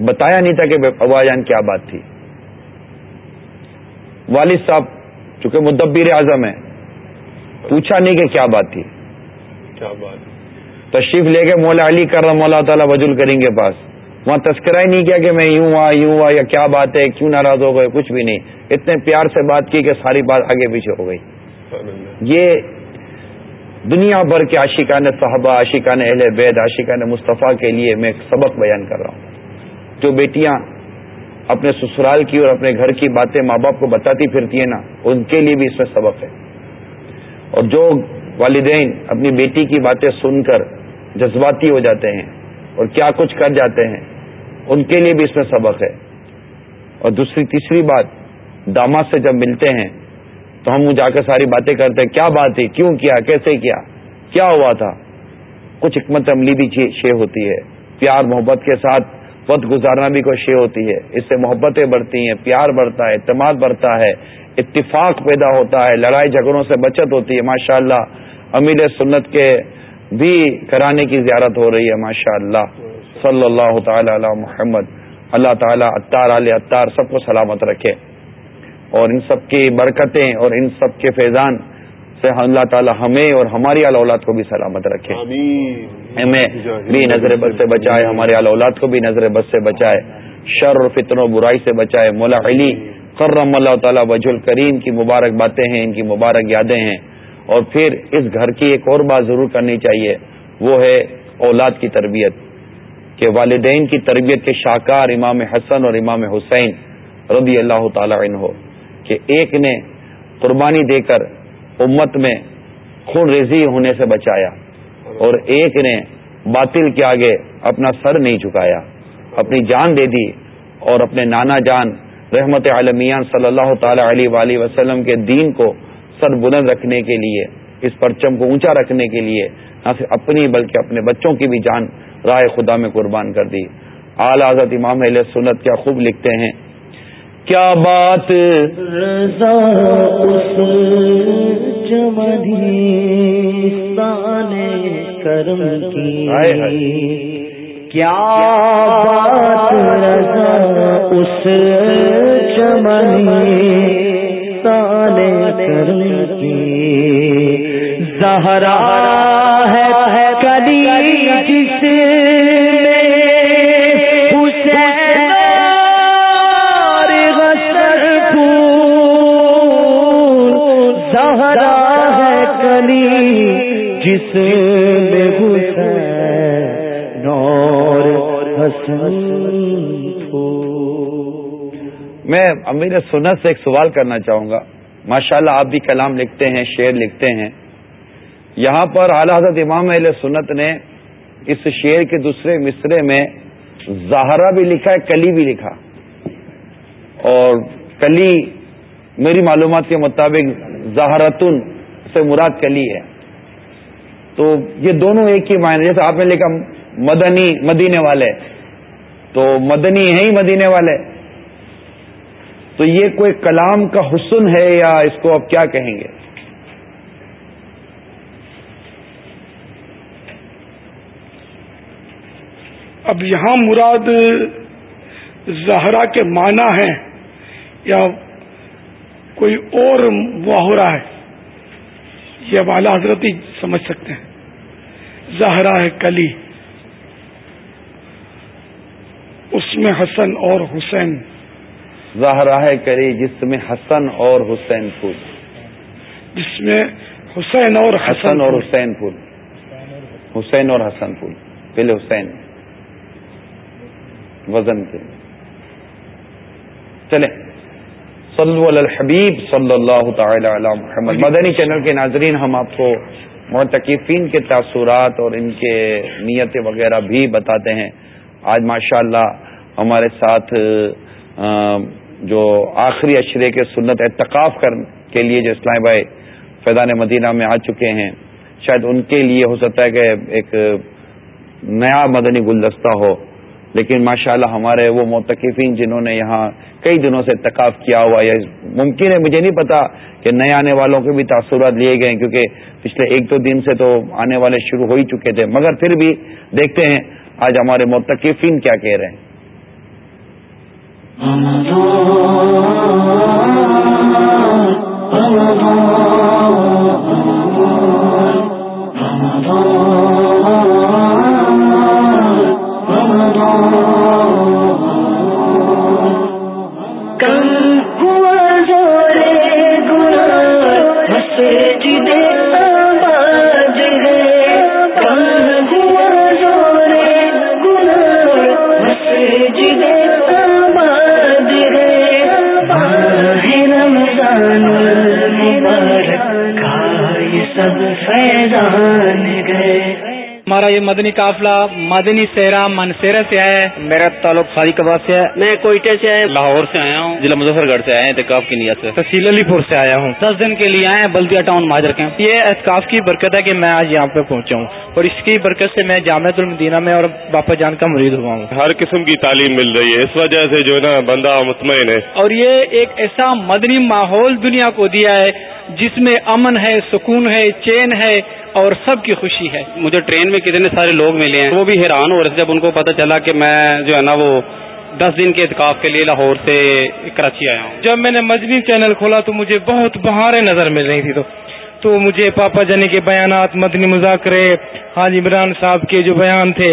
بتایا نہیں تھا کہ ابا جان کیا بات تھی۔ والد صاحب چونکہ مدبیر اعظم ہے پوچھا نہیں کہ کیا بات تھی۔ کیا بات۔ تشریف لے کے مولا علی کرم مولا تعالیٰ وجول کریں گے پاس۔ وہاں تذکرہ ہی نہیں کیا کہ میں یوں ہوا یوں ہوا یا کیا بات ہے کیوں ناراض ہو گئے کچھ بھی نہیں۔ اتنے پیار سے بات کی کہ ساری بات آگے پیچھے ہو گئی۔ یہ دنیا بھر کے عاشقان صحابہ، عاشقان اہل بیت، عاشقان مصطفیٰ کے لیے میں ایک سبق بیان کر رہا ہوں۔ جو بیٹیاں اپنے سسرال کی اور اپنے گھر کی باتیں ماں باپ کو بتاتی پھرتی ہیں نا، ان کے لیے بھی اس میں سبق ہے۔ اور جو والدین اپنی بیٹی کی باتیں سن کر جذباتی ہو جاتے ہیں اور کیا کچھ کر جاتے ہیں، ان کے لیے بھی اس میں سبق ہے۔ اور دوسری، تیسری بات، داماد سے جب ملتے ہیں تو ہم جا کر ساری باتیں کرتے ہیں، کیا بات تھی؟ کیوں کیا؟ کیسے کیا؟ کیا ہوا تھا؟ کچھ حکمت عملی بھی شے ہوتی ہے۔ پیار محبت کے ساتھ وقت گزارنا بھی کوئی شے ہوتی ہے۔ اس سے محبتیں بڑھتی ہیں، پیار بڑھتا ہے، اعتماد بڑھتا ہے، اتفاق پیدا ہوتا ہے، لڑائی جھگڑوں سے بچت ہوتی ہے ماشاء اللہ امیر سنت کے بھی کرانے کی زیارت ہو رہی ہے ماشاء اللہ صلی اللہ تعالی علی محمد۔ اللہ تعالیٰ اطار علیہ اطار سب کو سلامت رکھے۔ اور ان سب کی برکتیں اور ان سب کے فیضان سے اللہ تعالی ہمیں اور ہماری اولاد کو بھی سلامت رکھے۔ ہمیں بھی نظر بد سے بچائے ہمارے اولاد کو بھی نظر بد سے بچائے۔ شر اور فطر و برائی سے بچائے۔ مولا علی کرم اللہ تعالیٰ وج الکریم کی مبارک باتیں ہیں ان کی مبارک یادیں ہیں۔ اور پھر اس گھر کی ایک اور بات ضرور کرنی چاہیے وہ ہے اولاد کی تربیت۔ کہ والدین کی تربیت کے شاہکار امام حسن اور امام حسین رضی اللہ تعالی عنہ۔ کہ ایک نے قربانی دے کر امت میں خون ریزی ہونے سے بچایا اور ایک نے باطل کے آگے اپنا سر نہیں جھکایا، اپنی جان دے دی اور اپنے نانا جان رحمت عالمیان صلی اللہ تعالی علیہ وآلہ وسلم کے دین کو سر بلند رکھنے کے لیے، اس پرچم کو اونچا رکھنے کے لیے، نہ صرف اپنی بلکہ اپنے بچوں کی بھی جان رائے خدا میں قربان کر دی۔ اعلی حضرت امام علیہ سنت کیا خوب لکھتے ہیں۔ کیا بات؟ رضا اس کرم کی کیا بات رضا اس چمنی سان کرم کی؟ زہرا میں امیر سنت سے ایک سوال کرنا چاہوں گا۔ ماشاءاللہ اللہ آپ بھی کلام لکھتے ہیں، شعر لکھتے ہیں۔ یہاں پر اعلی حضرت امام علیہ سنت نے اس شعر کے دوسرے مصرے میں زہرا بھی لکھا ہے کلی بھی لکھا۔ اور کلی میری معلومات کے مطابق زہرتن سے مراد کلی ہے۔ تو یہ دونوں ایک ہی معنی، جیسے آپ نے لکھا، مدنی، مدینے والے۔ تو مدنی ہے ہی مدینے والے۔ تو یہ کوئی کلام کا حسن ہے یا اس کو آپ کیا کہیں گے؟ اب یہاں مراد زہرا کے معنی ہے یا کوئی اور محاورہ ہے، یہ اب اعلی حضرت ہی سمجھ سکتے ہیں۔ زہرا ہے کلی، اس میں حسن اور حسین۔ زہرا ہے کلی جس میں حسن اور حسین پھول۔ جس میں حسین اور حسن اور حسین پھول۔ حسین اور حسن پھول۔ پہلے حسین۔ وزن کے۔ چلیں۔ صلو علی الحبیب صلی اللہ تعالی علی محمد۔ مدنی چینل کے ناظرین ہم آپ کو معتقفین کے تاثرات اور ان کے نیتیں وغیرہ بھی بتاتے ہیں۔ آج ماشاء اللہ ہمارے ساتھ جو آخری اشرے کے سنت اعتکاف کر کے لیے جو اسلام بھائی فیضان مدینہ میں آ چکے ہیں، شاید ان کے لیے ہو سکتا ہے کہ ایک نیا مدنی گلدستہ ہو۔ لیکن ماشاءاللہ ہمارے وہ متقفین جنہوں نے یہاں کئی دنوں سے اتقاف کیا ہوا، یا ممکن ہے، مجھے نہیں پتا کہ نئے آنے والوں کے بھی تاثرات لیے گئے کیونکہ پچھلے ایک دو دن سے تو آنے والے شروع ہو ہی چکے تھے۔ مگر پھر بھی دیکھتے ہیں آج ہمارے متقفین کیا کہہ رہے ہیں۔ رمضان رمضان سب فیضان گئے۔ ہمارا یہ مدنی قافلہ مدنی سیرا منسیرا سے آیا ہے۔ میرا تعلق فاریق آباد سے ہے۔ میں کوئٹے سے آیا لاہور سے آیا ہوں ضلع مظفر گڑھ سے آئے ہیں احتکاب کی نیت سے۔ تحصیل علی پور سے آیا ہوں۔ دس دن کے لیے آئے ہیں بلدیا ٹاؤن ماجر کے۔ یہ احتکاف کی برکت ہے کہ میں آج یہاں پہ پہنچا ہوں۔ اور اس کی برکت سے میں جامع المدینہ میں اور باپا جان کا مرید ہوا ہوں۔ ہر قسم کی تعلیم مل رہی ہے۔ اس وجہ سے جو ہے نا بندہ مطمئن ہے۔ اور یہ ایک ایسا مدنی ماحول دنیا کو دیا ہے جس میں امن ہے سکون ہے چین ہے اور سب کی خوشی ہے۔ مجھے ٹرین میں کتنے سارے لوگ ملے ہیں۔ وہ بھی حیران ہو رہے تھے جب ان کو پتا چلا کہ میں جو ہے نا وہ دس دن کے اتکاف کے لیے لاہور سے کراچی آیا ہوں۔ جب میں نے مجموعی چینل کھولا تو مجھے بہت بہاریں نظر مل رہی تھی تو تو مجھے پاپا جانی کے بیانات مدنی مذاکرے حاج عمران صاحب کے جو بیان تھے،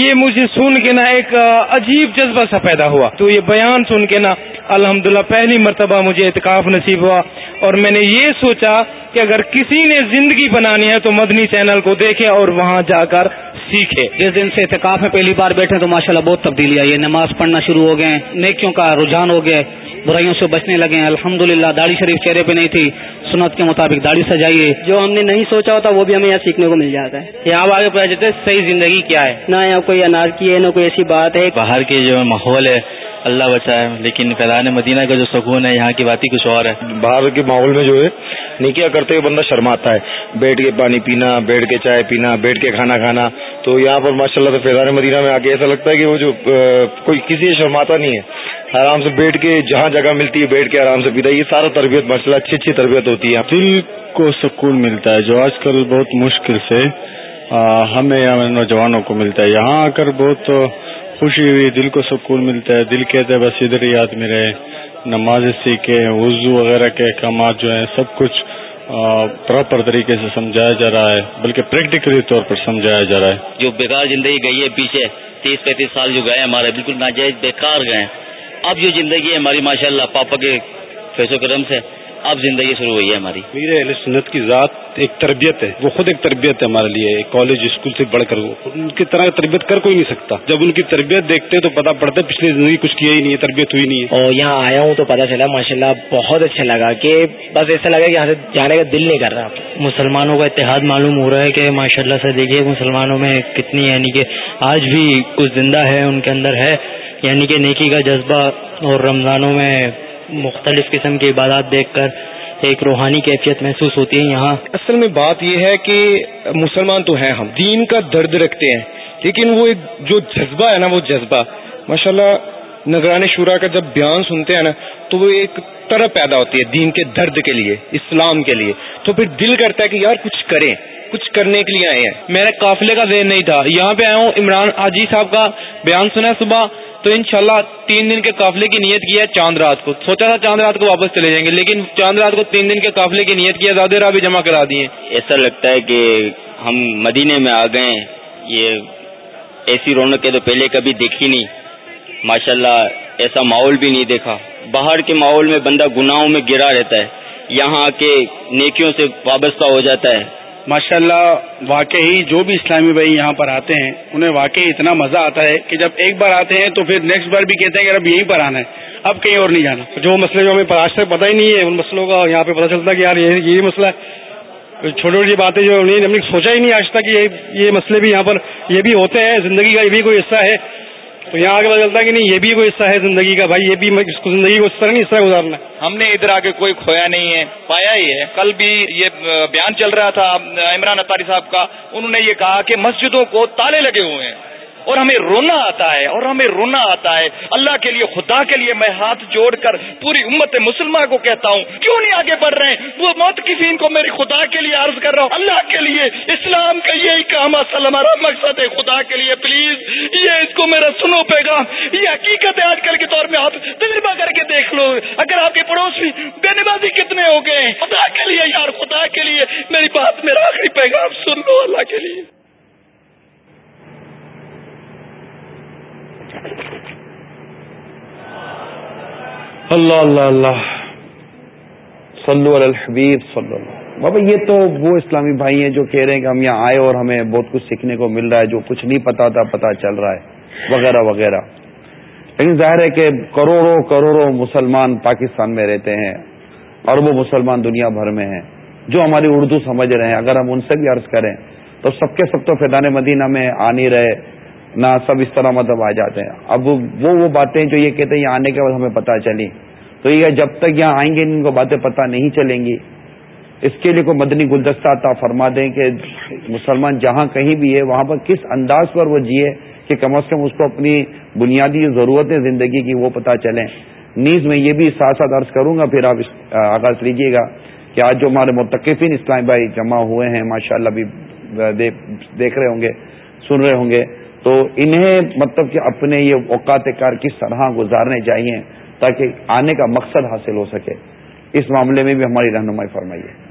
یہ مجھے سن کے نا ایک عجیب جذبہ سا پیدا ہوا۔ تو یہ بیان سن کے نا الحمدللہ پہلی مرتبہ مجھے اعتکاف نصیب ہوا اور میں نے یہ سوچا کہ اگر کسی نے زندگی بنانی ہے تو مدنی چینل کو دیکھے اور وہاں جا کر سیکھے۔ جس دن سے اعتکاف میں پہلی بار بیٹھے تو ماشاءاللہ بہت تبدیلی آئی ہے۔ نماز پڑھنا شروع ہو گئے نیکیوں کا رجحان ہو گیا برائیوں سے بچنے لگے ہیں۔ الحمد للہ داڑھی شریف چہرے پہ نہیں تھی۔ سنت کے مطابق داڑھی سجائیے۔ جو ہم نے نہیں سوچا ہوتا وہ بھی ہمیں یہاں سیکھنے کو مل جاتا ہے۔ یہاں آگے پتا چلتا ہے صحیح زندگی کیا ہے؟ نہ یہاں کوئی اناج کی ہے نہ کوئی ایسی بات ہے۔ باہر کے جو ماحول ہے اللہ بچائے لیکن فیضان مدینہ کا جو سکون ہے یہاں کی بات ہی کچھ اور ہے۔ باہر کے ماحول میں جو ہے نیکیاں کرتے ہوئے بندہ شرماتا ہے۔ بیٹھ کے پانی پینا بیٹھ کے چائے پینا بیٹھ کے کھانا کھانا۔ تو یہاں پر ماشاء اللہ تو فیضان مدینہ میں آ کے ایسا لگتا ہے کہ وہ جو کوئی کسی شرماتا نہیں ہے۔ آرام سے بیٹھ کے جہاں جگہ ملتی ہے بیٹھ کے آرام سے پیتا ہے۔ یہ سارا تربیت ماشاء اللہ اچھی اچھی تربیت ہوتی ہے۔ دل کو سکون ملتا ہے جو آج کل بہت مشکل سے ہمیں نوجوانوں کو ملتا ہے۔ یہاں آ کر بہت خوشی ہوئی، دل کو سکون ملتا ہے، دل کہتے بس ادھر ہی آدمی رہے۔ نماز سیکھے وضو وغیرہ کے احکامات جو ہیں، سب کچھ پراپر طریقے سے سمجھایا جا رہا ہے، بلکہ پریکٹیکلی طور پر سمجھایا جا رہا ہے۔ جو بیکار زندگی گئی ہے، پیچھے تیس پینتیس سال جو گئے ہمارے بالکل ناجائز بیکار گئے اب جو زندگی ہے، ہماری ماشاء اللہ پاپا کے فیصو کرم سے اب زندگی شروع ہوئی ہے ہماری۔ میرے اہل سنت کی ذات ایک تربیت ہے۔ وہ خود ایک تربیت ہے ہمارے لیے کالج اسکول سے بڑھ کر۔ ان کی طرح تربیت کر کوئی نہیں سکتا۔ جب ان کی تربیت دیکھتے تو پتا پڑتا ہے پچھلی زندگی کچھ کیا ہی نہیں ہے تربیت ہوئی نہیں ہے۔ اور یہاں آیا ہوں تو پتا چلا ماشاء اللہ بہت اچھا لگا کہ بس ایسا لگا کہ یہاں سے جانے کا دل نہیں کر رہا۔ مسلمانوں کا اتحاد معلوم ہو رہا ہے کہ ماشاء اللہ سے دیکھیے مسلمانوں میں کتنی یعنی کہ آج بھی کچھ زندہ ہے ان کے اندر ہے۔ یعنی کہ نیکی کا جذبہ اور رمضانوں میں مختلف قسم کی عبادات دیکھ کر ایک روحانی کیفیت محسوس ہوتی ہے یہاں۔ اصل میں بات یہ ہے کہ مسلمان تو ہیں ہم دین کا درد رکھتے ہیں لیکن وہ ایک جو جذبہ ہے نا وہ جذبہ۔ ماشاء اللہ نگران شورا کا جب بیان سنتے ہیں نا تو وہ ایک طرح پیدا ہوتی ہے دین کے درد کے لیے اسلام کے لیے۔ تو پھر دل کرتا ہے کہ یار کچھ کریں کچھ کرنے کے لیے آئے ہیں۔ میرا قافلے کا ذہن نہیں تھا یہاں پہ آیا ہوں عمران حاجی صاحب کا بیان سنا صبح۔ تو انشاءاللہ تین دن کے قافلے کی نیت کی ہے چاند رات کو۔ سوچا تھا چاند رات کو واپس چلے جائیں گے، لیکن چاند رات کو تین دن کے قافلے کی نیت کی زیادہ راہ بھی جمع کرا دیے ایسا لگتا ہے کہ ہم مدینے میں آ گئے یہ ایسی رونق تو پہلے کبھی دیکھی نہیں۔ ماشاءاللہ ایسا ماحول بھی نہیں دیکھا۔ باہر کے ماحول میں بندہ گناہوں میں گرا رہتا ہے۔ یہاں کے نیکیوں سے وابستہ ہو جاتا ہے۔ ماشاء اللہ واقعی جو بھی اسلامی بھائی یہاں پر آتے ہیں، انہیں واقعی اتنا مزہ آتا ہے کہ جب ایک بار آتے ہیں تو پھر نیکسٹ بار بھی کہتے ہیں کہ اب یہیں پر آنا ہے۔ اب کہیں اور نہیں جانا۔ جو مسئلے جو ہمیں آج تک پتہ ہی نہیں ہے، ان مسئلوں کا یہاں پہ پتہ چلتا کہ یار یہی مسئلہ ہے۔ چھوٹی چھوٹی باتیں جو ہم نے سوچا ہی نہیں آج تک یہ مسئلے بھی یہاں پر یہ بھی ہوتے ہیں، زندگی کا یہ بھی کوئی حصہ ہے۔ تو یہاں آگے پتا چلتا ہے کہ نہیں، یہ بھی کوئی حصہ ہے زندگی کا، بھائی یہ بھی اس کو زندگی کو اس طرح نہیں، اس طرح گزارنا ہم نے ادھر آگے کوئی کھویا نہیں ہے، پایا ہی ہے۔ کل بھی یہ بیان چل رہا تھا، عمران اطاری صاحب کا، انہوں نے یہ کہا کہ مسجدوں کو تالے لگے ہوئے ہیں۔ اور ہمیں رونا آتا ہے، اور ہمیں رونا آتا ہے۔ اللہ کے لیے، خدا کے لیے میں ہاتھ جوڑ کر پوری امت مسلمہ کو کہتا ہوں، کیوں نہیں آگے بڑھ رہے ہیں؟ وہ موت کسی کو میری خدا کے لیے عرض کر رہا ہوں۔ اللہ کے لیے، اسلام کا یہی کام اصل ہمارا مقصد ہے خدا کے لیے پلیز یہ اس کو میرا سنو پیغام۔ یہ حقیقت ہے آج کل کے دور میں، آپ تجربہ کر کے دیکھ لو۔ اگر آپ کے پڑوس میں بے نمازی کتنے ہو گئے خدا کے لیے، یار، خدا کے لیے۔ میری بات، میرا آخری پیغام سن لو اللہ کے لیے۔ اللہ اللہ اللہ صلو علی الحبیب صلی اللہ بابا، یہ تو وہ اسلامی بھائی ہیں جو کہہ رہے ہیں کہ ہم یہاں آئے اور ہمیں بہت کچھ سیکھنے کو مل رہا ہے، جو کچھ نہیں پتا تھا، پتا چل رہا ہے، وغیرہ وغیرہ۔ لیکن ظاہر ہے کہ کروڑوں کروڑوں مسلمان پاکستان میں رہتے ہیں اور وہ مسلمان دنیا بھر میں ہیں۔ جو ہماری اردو سمجھ رہے ہیں، اگر ہم ان سے بھی عرض کریں، تو سب کے سب تو فیضان مدینہ میں آ نہیں رہے۔ نہ سب اس طرح مطلب آ جاتے ہیں۔ اب وہ وہ باتیں جو یہ کہتے ہیں آنے کے بعد ہمیں پتہ چلی تو یہ جب تک یہاں آئیں گے ان کو باتیں پتہ نہیں چلیں گی۔ اس کے لیے کوئی مدنی گلدستہ عطا فرما دیں کہ مسلمان جہاں کہیں بھی ہے، وہاں پر کس انداز پر وہ جیے کہ کم از کم اس کو اپنی بنیادی ضرورتیں زندگی کی وہ پتہ چلیں۔ نیز میں یہ بھی ساتھ ساتھ عرض کروں گا، پھر آپ آغاز لیجیے گا کہ آج جو ہمارے متقفین اسلام بھائی جمع ہوئے ہیں ماشاء اللہ بھی دیکھ رہے ہوں گے، سن رہے ہوں گے۔ تو انہیں مطلب کہ اپنے یہ اوقات کار کس طرح گزارنے چاہیے تاکہ آنے کا مقصد حاصل ہو سکے۔ اس معاملے میں بھی ہماری رہنمائی فرمائیے۔